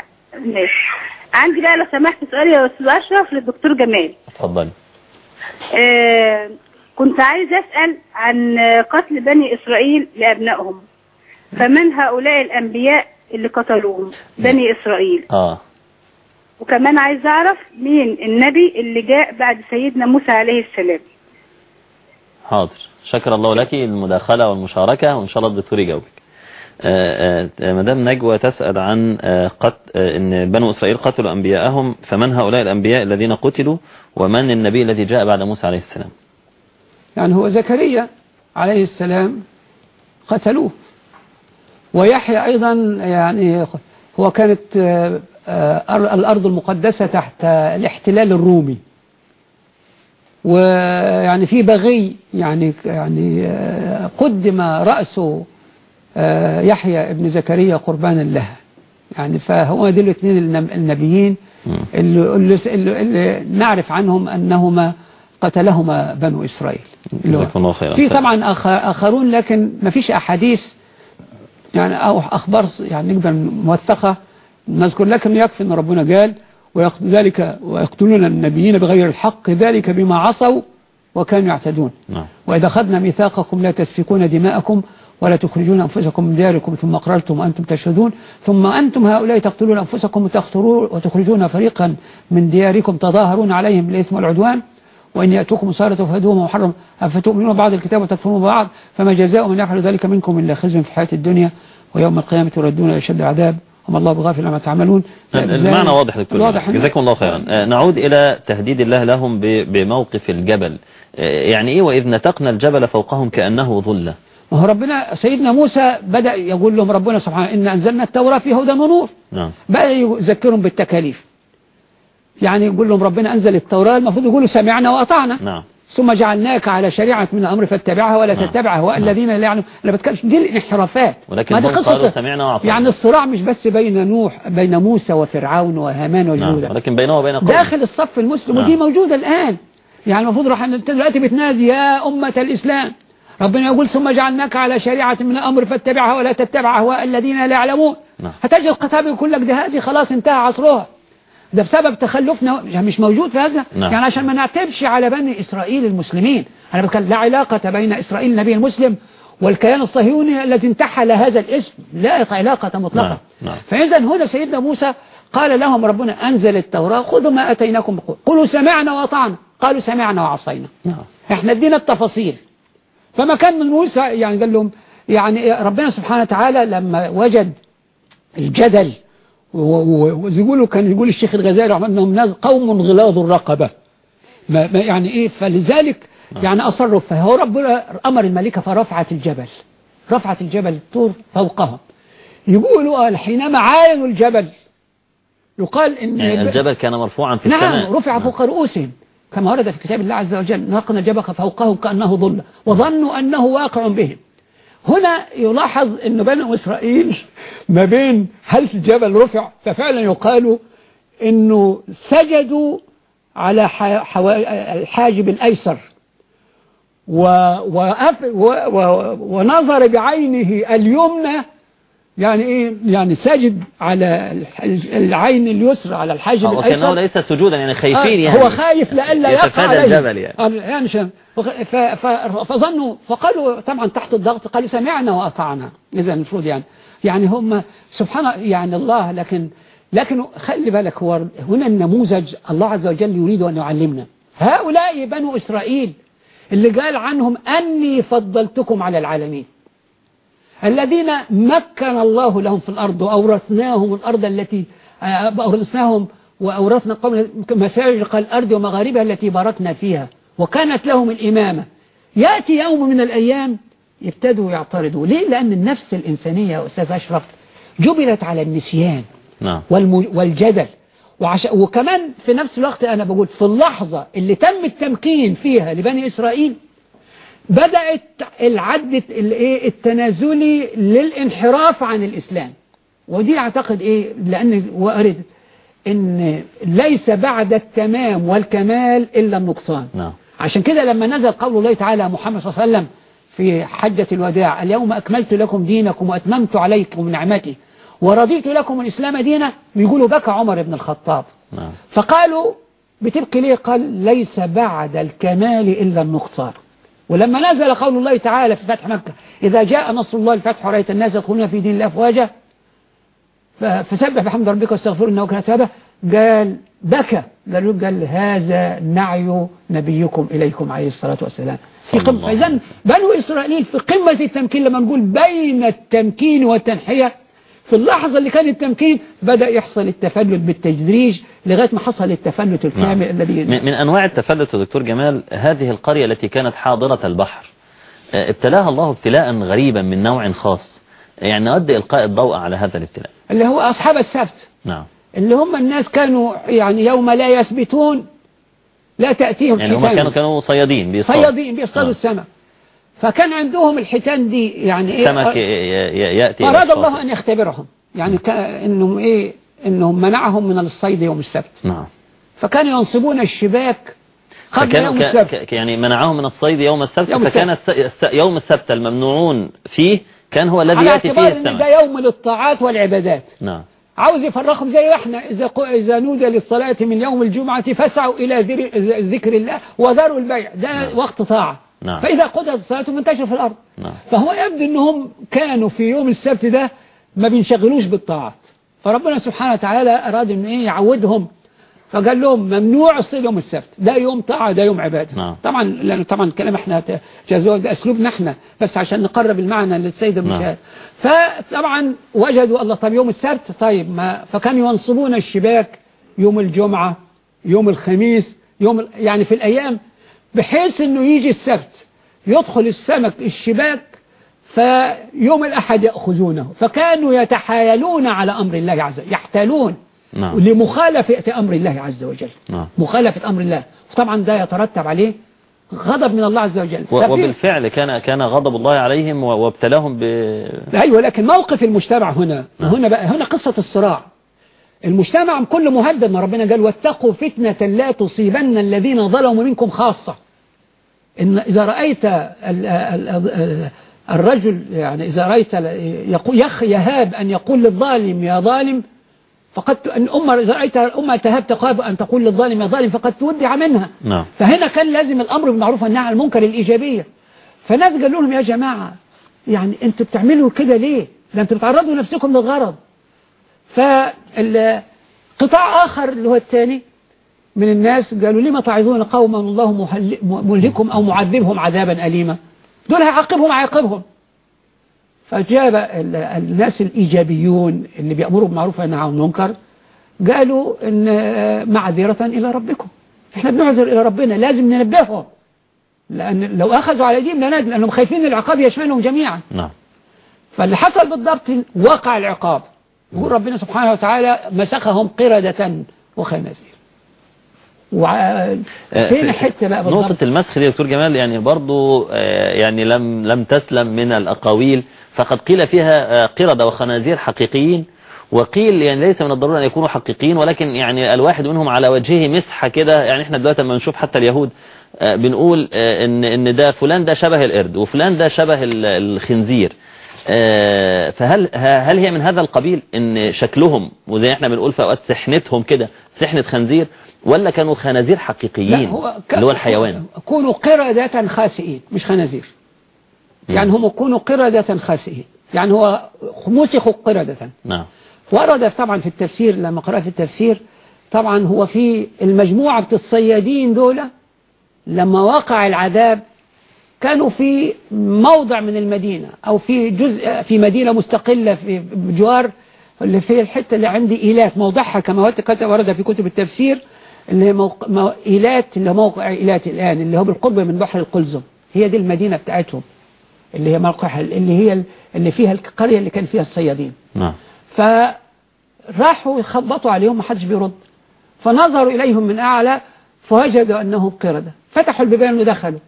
ماشي. عندي بقى لو سمحت سؤال يا أستاذ أشرف للدكتور جمال. اتفضلي. آه كنت عايز أسأل عن قتل بني إسرائيل لأبنائهم. فمن هؤلاء الأنبياء اللي قتلوهم؟ بني إسرائيل. آه. وكمان عايز أعرف مين النبي اللي جاء بعد سيدنا موسى عليه السلام. حاضر. شكر الله لك المداخلة والمشاركة وإن شاء الله الدكتور يجاوبك. مدام نجوى تسأل عن آه،. آه، إن بنو إسرائيل قتلوا أنبياءهم فمن هؤلاء الأنبياء الذين قتلوا ومن النبي الذي جاء بعد موسى عليه السلام يعني هو زكريا عليه السلام قتلوه ويحيى أيضا يعني هو كانت آه، آه، الأرض المقدسة تحت الاحتلال الرومي ويعني في بغي يعني يعني آه، قدم رأسه آه، يحيى ابن زكريا قربانا له. يعني فهو دول الاثنين النب- النبيين. اللي, اللي, اللي, نعرف عنهم أنهما قتلهما بنو إسرائيل. في طبعا آخ- آخرون لكن ما فيش أحاديث يعني أو أخبار يعني نقدر موثقة. نذكر لكن يكفي أن ربنا قال ذلك ويقتلون النبيين بغير الحق ذلك بما عصوا وكانوا يعتدون. نعم. وإذا أخذنا ميثاقكم لا تسفكون دماءكم ولا تخرجون أنفسكم من دياركم ثم أقررتم وأنتم تشهدون. ثم أنتم هؤلاء تقتلون أنفسكم وتخرجون فريقا من دياركم تظاهرون عليهم بالإثم والعدوان. وإن يأتوكم صارة فهدوهم وحرم. أفتؤمنون بعض الكتاب وتكفرون بعض؟ فما جزاء من يفعل ذلك منكم إلا خزي في الحياة الدنيا. ويوم القيامة يردون إلى أشد عذاب وما الله بغافل عما تعملون. المعنى واضح دكتور. جزاكم الله خيرا. آه، نعود إلى تهديد الله لهم بموقف الجبل. آه، يعني إيه؟ وإذ نتقنا الجبل فوقهم كأنه ظلة. ما هو ربنا سيدنا موسى بدأ يقول لهم ربنا سبحانه إن أنزلنا التوراة في هدى ونور. نعم. بقى يذكرهم بالتكاليف. يعني يقول لهم ربنا أنزل التوراة المفروض يقولوا سمعنا وأطعنا. نعم. ثم جعلناك على شريعة من الأمر فاتبعها ولا نعم. تتبع أهواء نعم. الذين لا يعلمون. أنا بتكلمش دي الانحرافات. ولكن ما دي هم قالوا سمعنا وأطعنا. يعني الصراع مش بس بين نوح بين موسى وفرعون وهامان نعم. وجنوده. ولكن بينه وبين قوم داخل الصف المسلم. ودي موجودة الآن. يعني المفروض راح أنت دلوقتي بتنادي يا أمة الإسلام. ربنا يقول ثم جعلناك على شريعة من الأمر فاتبعها ولا تتبع أهواء الذين لا يعلمون. نعم. هتجد الخطاب يقول لك ده هذه خلاص انتهى عصرها. ده بسبب تخلفنا يعني مش موجود في هذا. نعم. يعني عشان ما نعتبش على بني إسرائيل المسلمين. أنا بتكلم لا علاقة بين إسرائيل النبي المسلم والكيان الصهيوني الذي انتحل هذا الاسم. لا علاقة مطلقة. نعم. نعم. فإذا هنا سيدنا موسى قال لهم ربنا أنزل التوراة خذوا ما أتيناكم. قولوا سمعنا وأطعنا. قالوا سمعنا وعصينا. نعم. إحنا ادينا التفاصيل. فما كان من موسى يعني قال لهم يعني ربنا سبحانه وتعالى لما وجد الجدل ويقولوا كان يقول الشيخ الغزالي رحمه إنهم ناس قوم غلاظ الرقبة. ما ما يعني إيه؟ فلذلك يعني أصروا فهو ربنا أمر الملكة فرفعت الجبل رفعت الجبل الطور فوقهم. يقولوا قال حينما عاينوا الجبل يقال إن يعني الجبل كان مرفوعا في السماء. نعم رفع فوق رؤوسهم. كما ورد في كتاب الله عز وجل نقنا الجبل فوقهم كأنه ظل وظنوا أنه واقع بهم. هنا يلاحظ أن بني إسرائيل ما بين هل الجبل رفع ففعلا يقال أنه سجدوا على الحاجب الأيسر و و ونظر بعينه اليمنى يعني إيه؟ يعني ساجد على العين اليسرى على الحاجب آه، الأيسر. ليس سجودا يعني خايفين آه، يعني. هو خايف لئلا يقع عليه. الجبل يعني. يعني فظنوا فقالوا طبعا تحت الضغط قالوا سمعنا وأطعنا. إذا المفروض يعني. يعني هم سبحان يعني الله لكن لكن خلي بالك هو هنا النموذج الله عز وجل يريد أن يعلمنا. هؤلاء بنو إسرائيل اللي قال عنهم أني فضلتكم على العالمين. الذين مكن الله لهم في الأرض وأورثناهم الأرض التي آه، أورثناهم وأورثنا قوم مساجد الأرض ومغاربها التي باركنا فيها وكانت لهم الإمامة يأتي يوم من الأيام يبتدوا يعترضوا ليه؟ لأن النفس الإنسانية يا أستاذ أشرف جبلت على النسيان نعم. والجدل وعش... وكمان في نفس الوقت أنا بقول في اللحظة اللي تم التمكين فيها لبني إسرائيل بدأت العد الايه التنازلي للانحراف عن الإسلام. ودي أعتقد إيه لأن وأرد إن ليس بعد التمام والكمال إلا النقصان. نعم. عشان كده لما نزل قول الله تعالى محمد صلى الله عليه وسلم في حجة الوداع اليوم أكملت لكم دينكم وأتممت عليكم نعمتي ورضيت لكم الإسلام دينا بيقولوا بكى عمر بن الخطاب. نعم. فقالوا بتبكي ليه؟ قال ليس بعد الكمال إلا النقصان. ولما نزل قول الله تعالى في فتح مكة إذا جاء نصر الله الفتح ورأيت الناس يدخلون في دين الله أفواجا فسبح بحمد ربك واستغفر إنه كان توابا. قال بكى. قالوا قال هذا نعي نبيكم إليكم عليه الصلاة والسلام. في قمة فإذن بنو إسرائيل في قمة التمكين لما نقول بين التمكين والتنحية في اللحظة اللي كان التمكين بدأ يحصل التفلت بالتدريج لغاية ما حصل التفلت الكامل الذي من من أنواع التفلت يا دكتور جمال هذه القرية التي كانت حاضرة البحر. آه، ابتلاها الله ابتلاء غريبا من نوع خاص. يعني نود إلقاء الضوء على هذا الابتلاء. اللي هو أصحاب السبت. نعم. اللي هم الناس كانوا يعني يوم لا يثبتون لا تأتيهم يعني هم. كانوا كانوا صيادين بيصطادوا صيادين بيصطادوا آه. السمك فكان عندهم الحيتان دي يعني إيه سمك ي- يأتي أراد. الله أن يختبرهم. يعني كأنهم إيه إنهم منعهم من الصيد يوم السبت. نعم. فكانوا ينصبون الشباك. قبل فكانوا يوم. السبت. يعني منعهم من الصيد يوم السبت يوم فكان الس... الس... يوم السبت الممنوعون فيه كان هو الذي يأتي فيه اعتبار إن السمك. ده يوم للطاعات والعبادات. نعم. عاوز يفرقهم زي إحنا إذا, إذا نودى للصلاة من يوم الجمعة فاسعوا إلى ذكر الله وذروا البيع. ده نعم. وقت طاعة. نعم. فإذا قضت الصلاة منتشر في الأرض. نعم. فهو يبدو أنهم كانوا في يوم السبت ده ما بينشغلوش بالطاعات. فربنا سبحانه وتعالى أراد أن إيه يعودهم. فقال لهم ممنوع الصيد يوم السبت. ده يوم طاعة ده يوم عبادة. نعم. طبعا لأن طبعا الكلام إحنا جازوه ده أسلوبنا إحنا بس عشان نقرب المعنى للسيد المشاهد فطبعا وجدوا الله طب يوم السبت؟ طيب ما فكانوا ينصبون الشباك يوم الجمعة يوم الخميس يوم يعني في الأيام بحيث إنه يجي السبت يدخل السمك الشباك فيوم الأحد يأخذونه. فكانوا يتحايلون على أمر الله عز وجل يحتالون نعم. لمخالفة أمر الله عز وجل. نعم. مخالفة أمر الله. وطبعا ده يترتب عليه غضب من الله عز وجل. وبالفعل كان كان غضب الله عليهم. وابتلاهم ب أيوة لكن موقف المجتمع هنا. نعم. هنا بقى هنا قصة الصراع. المجتمع كله مهدد ما ربنا قال واتقوا فتنة لا تصيبن الذين ظلموا منكم خاصة. إن إذا رأيت ال ال ال الرجل يعني إذا رأيت يهاب أن يقول للظالم يا ظالم فقد أن أمة إذا رأيت أمة تهاب تقاب أن تقول للظالم يا ظالم فقد تودع منها. نعم. فهنا كان لازم الأمر بالمعروف والنهي عن المنكر الإيجابية. فناس قالوا لهم يا جماعة يعني أنتوا بتعملوا كده ليه؟ ده أنتوا بتعرضوا نفسكم للغرض. فالقطاع آخر اللي هو الثاني من الناس قالوا لما تعظون قوما الله مهلكهم أو معذبهم عذابا أليما. دول هيعاقبهم هيعاقبهم فجاب ال- الناس الإيجابيون اللي بيأمروا والنهي عن المنكر قالوا إن معذرة إلى ربكم. إحنا بنعذر إلى ربنا لازم ننبههم. لأن لو أخذوا على دين لنادي لأنهم خايفين العقاب يشملهم جميعا. نعم. فاللي حصل بالضبط وقع العقاب. يقول ربنا سبحانه وتعالى مسخهم قردة وخنازير. فين في- الحتة بقى بالضبط؟ نقطة المسخ دي يا دكتور جمال يعني برضو آه، يعني لم لم تسلم من الأقاويل فقد قيل فيها آه، قردة وخنازير حقيقيين وقيل يعني ليس من الضرورة أن يكونوا حقيقيين ولكن يعني الواحد منهم على وجهه مسحة كده يعني إحنا دلوقتي لما نشوف حتى اليهود آه، بنقول آه، ان إن ده فلان ده شبه القرد وفلان ده شبه ال- الخنزير. آه، فهل هل هي من هذا القبيل إن شكلهم وزي إحنا بنقول في أوقات سحنتهم كده سحنة خنزير ولا كانوا خنازير حقيقيين؟ ك- اللي هو الحيوان. كونوا قردة خاسئين مش خنازير. يعني هم كونوا قردة خاسئين. يعني هو مسخوا قردة. نعم. ورد طبعا في التفسير لما قرأت في التفسير طبعا هو في المجموعة الصيادين دول لما وقع العذاب كانوا في موضع من المدينة أو في جزء في مدينة مستقلة في بجوار اللي في الحتة اللي عندي إيلات موضعها كما ورد في كتب التفسير اللي هي موق... مو... إيلات اللي هو موقع إيلات الآن اللي هو بالقرب من بحر القلزم. هي دي المدينة بتاعتهم. اللي هي موقعها اللي هي اللي فيها القرية اللي كان فيها الصيادين. نعم. فراحوا يخبطوا عليهم ما حدش بيرد. فنظروا إليهم من أعلى فوجدوا أنهم قردة فتحوا البيبان ودخلوا.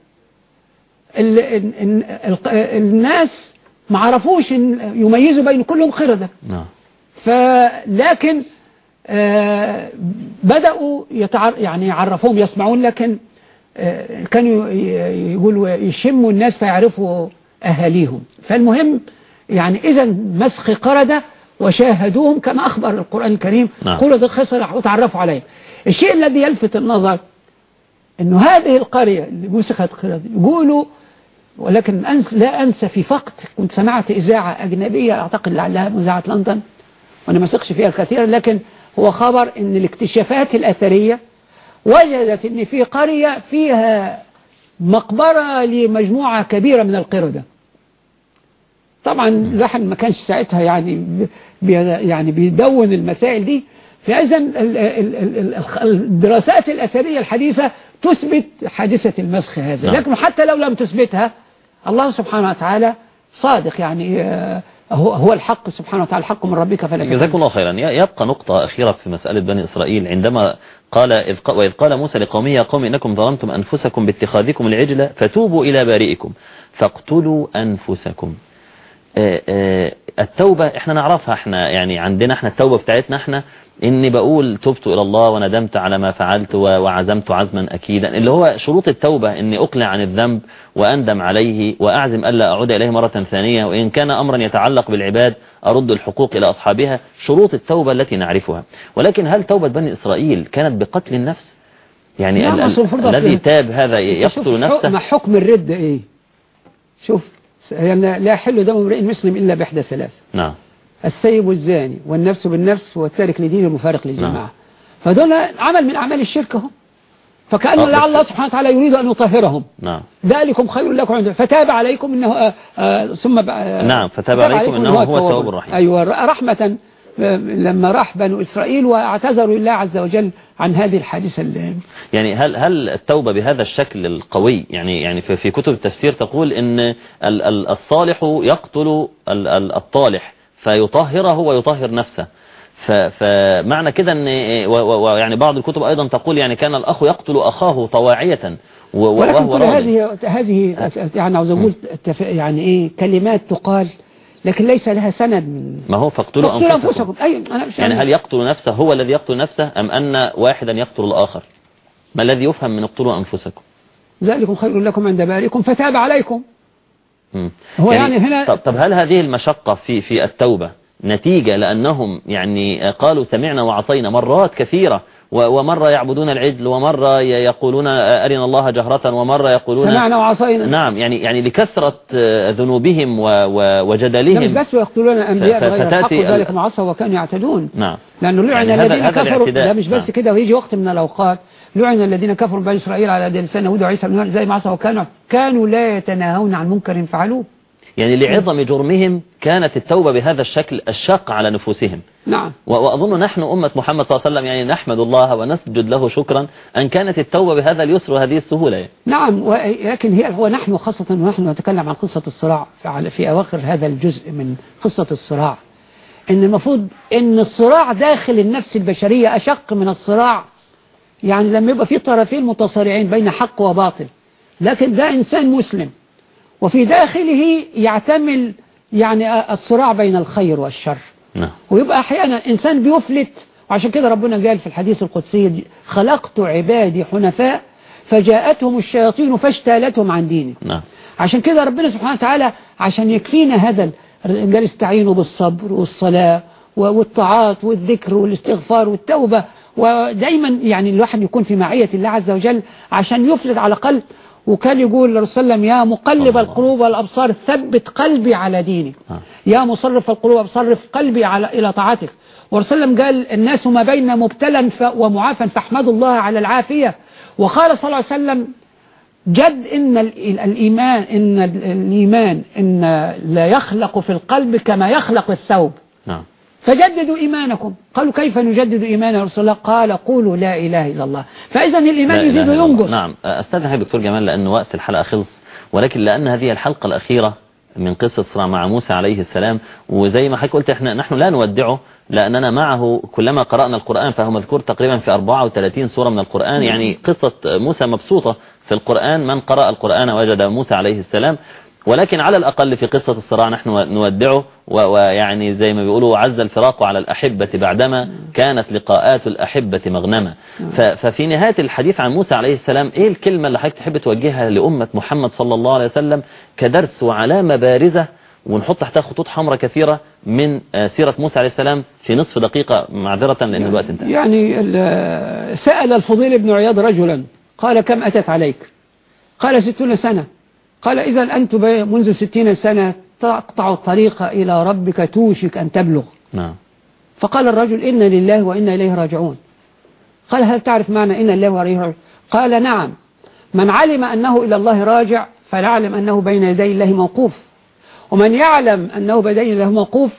ال ال ال ال الناس ما عرفوش إن يميزوا بين كلهم قردة. نعم. فلكن آه بدأوا يتعر يعني يعرفوهم يسمعون لكن آه كانوا يقولوا يشموا الناس فيعرفوا أهاليهم. فالمهم يعني إذا مسخ قردة وشاهدوهم كما أخبر القرآن الكريم. نعم. خسر وتعرفوا عليه الشيء الذي يلفت النظر أنه هذه القرية اللي مسخت قردة يقولوا ولكن أنس لا أنسى في فقط كنت سمعت إذاعة أجنبية أعتقد لعلها إذاعة لندن وأنا ما ثقش فيها كثيرا لكن هو خبر أن الاكتشافات الأثرية وجدت إن في قرية فيها مقبرة لمجموعة كبيرة من القردة. طبعا الواحد ما كانش ساعتها يعني بي يعني بيدون المسائل دي. فإذا ال- ال- ال- ال- الدراسات الأثرية الحديثة تثبت حادثة المسخ هذا. نعم. لكن حتى لو لم تثبتها الله سبحانه وتعالى صادق يعني آه، هو هو الحق سبحانه وتعالى الحق من ربك فلا. جزاكم الله خيرا. يبقى نقطة أخيرة في مسألة بني إسرائيل. عندما قال إذ ق- وإذ قال موسى لقومه يا قوم إنكم ظلمتم أنفسكم باتخاذكم العجلة فتوبوا إلى بارئكم فاقتلوا أنفسكم. التوبة إحنا نعرفها إحنا يعني عندنا إحنا التوبة بتاعتنا إحنا إني بقول تبت إلى الله وندمت على ما فعلت وعزمت عزما أكيدا اللي هو شروط التوبة إني اقلع عن الذنب وأندم عليه وأعزم ألا أعود إليه مرة ثانية وإن كان أمرا يتعلق بالعباد أرد الحقوق إلى أصحابها شروط التوبة التي نعرفها. ولكن هل توبة بني إسرائيل كانت بقتل النفس؟ يعني الذي تاب هذا يقتل نفسه؟ ما حكم الردة إيه؟ شوف يعني لا يحل دم امرئ مسلم إلا بإحدى ثلاث. نعم. السيب والزاني والنفس بالنفس والتارك لدين المفارق للجماعة. نعم. فدول عمل من أعمال الشرك هم. فكأنه آه، لعل الله سبحانه وتعالى يريد أن يطهرهم. نعم. ذلكم خير لكم. عند فتاب عليكم إنه آه آه ثم ب- آه نعم، فتاب عليكم إنه هو التواب الرحيم. أيوة رحمة لما راح بنو إسرائيل وأعتذروا لله عز وجل عن هذه الحادثة اللي يعني هل هل التوبة بهذا الشكل القوي يعني يعني في في كتب التفسير تقول إن ال- ال- الصالح يقتل ال- ال- الطالح فيطهره ويطهر نفسه. فمعنى كده إن ويعني بعض الكتب أيضا تقول يعني كان الأخ يقتل أخاه طواعية ولكن وهو هذه هذه يعني عاوز أقول تف- يعني إيه كلمات تقال لكن ليس لها سند. من ما هو فاقتلوا أنفسكم. أنفسكم. أي أنا مش يعني هل يقتل نفسه هو الذي يقتل نفسه أم أن واحدا يقتل الآخر؟ ما الذي يفهم من اقتلوا أنفسكم؟ ذلكم خير لكم عند بارئكم فتاب عليكم. هو يعني هنا- طب, طب هل هذه المشقة في في التوبة نتيجة لأنهم يعني قالوا سمعنا وعصينا مرات كثيرة ومرة يعبدون العجل ومرة يقولون أرنا الله جهرة ومرة يقولون سمعنا وعصينا. نعم يعني يعني لكثرة ذنوبهم و- و- ده مش وجدلهم بس ويقتلون الأنبياء بغير الحق ما عصوا وكانوا يعتدون. نعم. لأنه لعن يعني الذين كفروا. ده مش بس نعم. كده. ويجي وقت من الأوقات لعن الذين كفروا بني إسرائيل على يد لسان يهود وعيسى بن مريم زي ما عصوا وكانوا كانوا لا يتناهون عن منكر فعلوه. يعني لعظم جرمهم كانت التوبة بهذا الشكل الشاق على نفوسهم. نعم. وأظن نحن أمة محمد صلى الله عليه وسلم يعني نحمد الله ونسجد له شكرا أن كانت التوبة بهذا اليسر وهذه السهولة يعني. نعم ولكن هي هو نحن خاصة ونحن نتكلم عن قصة الصراع في أواخر هذا الجزء من قصة الصراع. إن المفروض إن الصراع داخل النفس البشرية أشق من الصراع. يعني لما يبقى في طرفين متصارعين بين حق وباطل. لكن ده إنسان مسلم. وفي داخله يعتمل يعني الصراع بين الخير والشر. نعم. ويبقى أحيانا إنسان بيفلت وعشان كده ربنا قال في الحديث القدسي خلقت عبادي حنفاء فجاءتهم الشياطين فاجتالتهم عن ديني. نعم. عشان كده ربنا سبحانه وتعالى عشان يكفينا هذا ال- قال استعينوا بالصبر والصلاة والطاعات والذكر والاستغفار والتوبة. ودايما يعني الواحد يكون في معية الله عز وجل عشان يفلت على قلب وكان يقول للرسول صلى الله عليه وسلم يا مقلب. القلوب والأبصار ثبت قلبي على دينك. آه. يا مصرف القلوب صرف قلبي على إلى طاعتك. وسلم قال الناس ما بين مبتلا ومعافا فاحمدوا الله على العافية. وقال صلى الله عليه وسلم جد إن ال- الإيمان إن ال- الإيمان إن لا يخلق في القلب كما يخلق الثوب. نعم. فجددوا إيمانكم. قالوا كيف نجدد إيماننا رسول الله؟ قال قولوا لا إله إلا الله. فإذا الإيمان يزيد. وينقص. نعم. حضرتك دكتور جمال لأن وقت الحلقة خلص ولكن لأن هذه الحلقة الأخيرة من قصة صراع مع موسى عليه السلام وزي ما حضرتك قلت إحنا نحن لا نودعه لأننا معه كلما قرأنا القرآن فهو مذكور تقريبا في 34 سورة من القرآن. يعني قصة موسى مبسوطة في القرآن. من قرأ القرآن وجد موسى عليه السلام. ولكن على الأقل في قصة الصراع نحن نودعه ويعني زي ما بيقولوا عز الفراق على الأحبة بعدما كانت لقاءات الأحبة مغنمة. ففي نهاية الحديث عن موسى عليه السلام إيه الكلمة اللي حضرتك تحب توجهها لأمة محمد صلى الله عليه وسلم كدرس وعلامة بارزة ونحط تحتها خطوط حمراء كثيرة من آه، سيرة موسى عليه السلام في نصف دقيقة معذرة لأن الوقت انتهى. يعني سأل الفضيل بن عياض رجلا قال كم أتت عليك؟ قال ستون سنة. قال إذا أنت منذ ستين سنة تقطع الطريق إلى ربك توشك أن تبلغ. نعم. فقال الرجل إنا لله وإنا إليه راجعون. قال هل تعرف معنى إن الله وريه قال نعم. من علم أنه إلى الله راجع فليعلم أنه بين يدي الله موقوف. ومن يعلم أنه بين يدي الله موقوف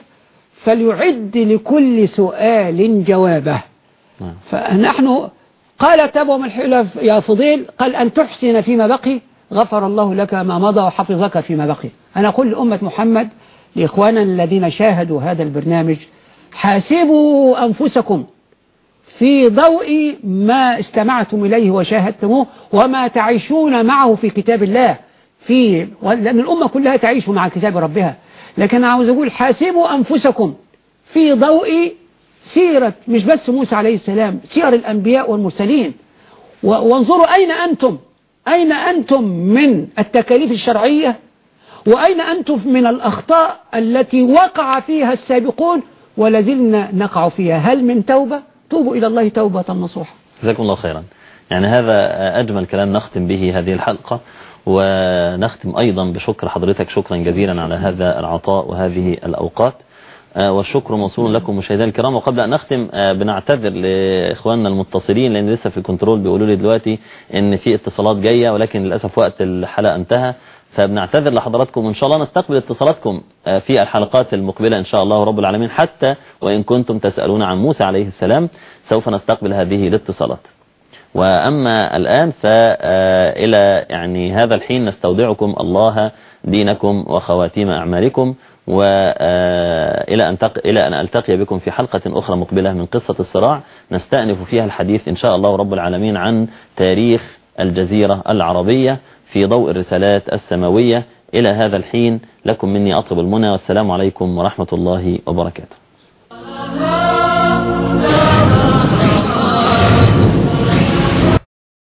فليعد لكل سؤال جوابه. نعم. فنحن قال تبع من الحلف يا فضيل قال أن تحسن فيما بقي؟ غفر الله لك ما مضى وحفظك فيما بقي. أنا أقول لأمة محمد لإخواننا الذين شاهدوا هذا البرنامج حاسبوا أنفسكم في ضوء ما استمعتم إليه وشاهدتموه وما تعيشون معه في كتاب الله. في لأن الأمة كلها تعيش مع كتاب ربها. لكن عاوز أقول حاسبوا أنفسكم في ضوء سيرة مش بس موسى عليه السلام سير الأنبياء والمرسلين. وانظروا أين أنتم؟ أين أنتم من التكاليف الشرعية؟ وأين أنتم من الأخطاء التي وقع فيها السابقون ولازلنا نقع فيها؟ هل من توبة؟ توبوا إلى الله توبة نصوحة. جزاكم الله خيرا. يعني هذا أجمل كلام نختم به هذه الحلقة ونختم أيضا بشكر حضرتك. شكرا جزيلا على هذا العطاء وهذه الأوقات. والشكر موصول لكم مشاهدينا الكرام. وقبل أن نختم آه، بنعتذر لإخواننا المتصلين لأن لسه في الكنترول بيقولوا لي دلوقتي إن في اتصالات جاية ولكن للأسف وقت الحلقة انتهى. فبنعتذر لحضراتكم. وإن شاء الله نستقبل اتصالاتكم آه، في الحلقات المقبلة إن شاء الله رب العالمين. حتى وإن كنتم تسألون عن موسى عليه السلام سوف نستقبل هذه الاتصالات. وأما الآن فإلى يعني هذا الحين نستودعكم الله دينكم وخواتيم أعمالكم. وإلى أن تق... إلى أن ألتقي بكم في حلقة أخرى مقبلة من قصة الصراع. نستأنف فيها الحديث إن شاء الله رب العالمين عن تاريخ الجزيرة العربية في ضوء الرسالات السماوية. إلى هذا الحين لكم مني أطلب المنى والسلام عليكم ورحمة الله وبركاته.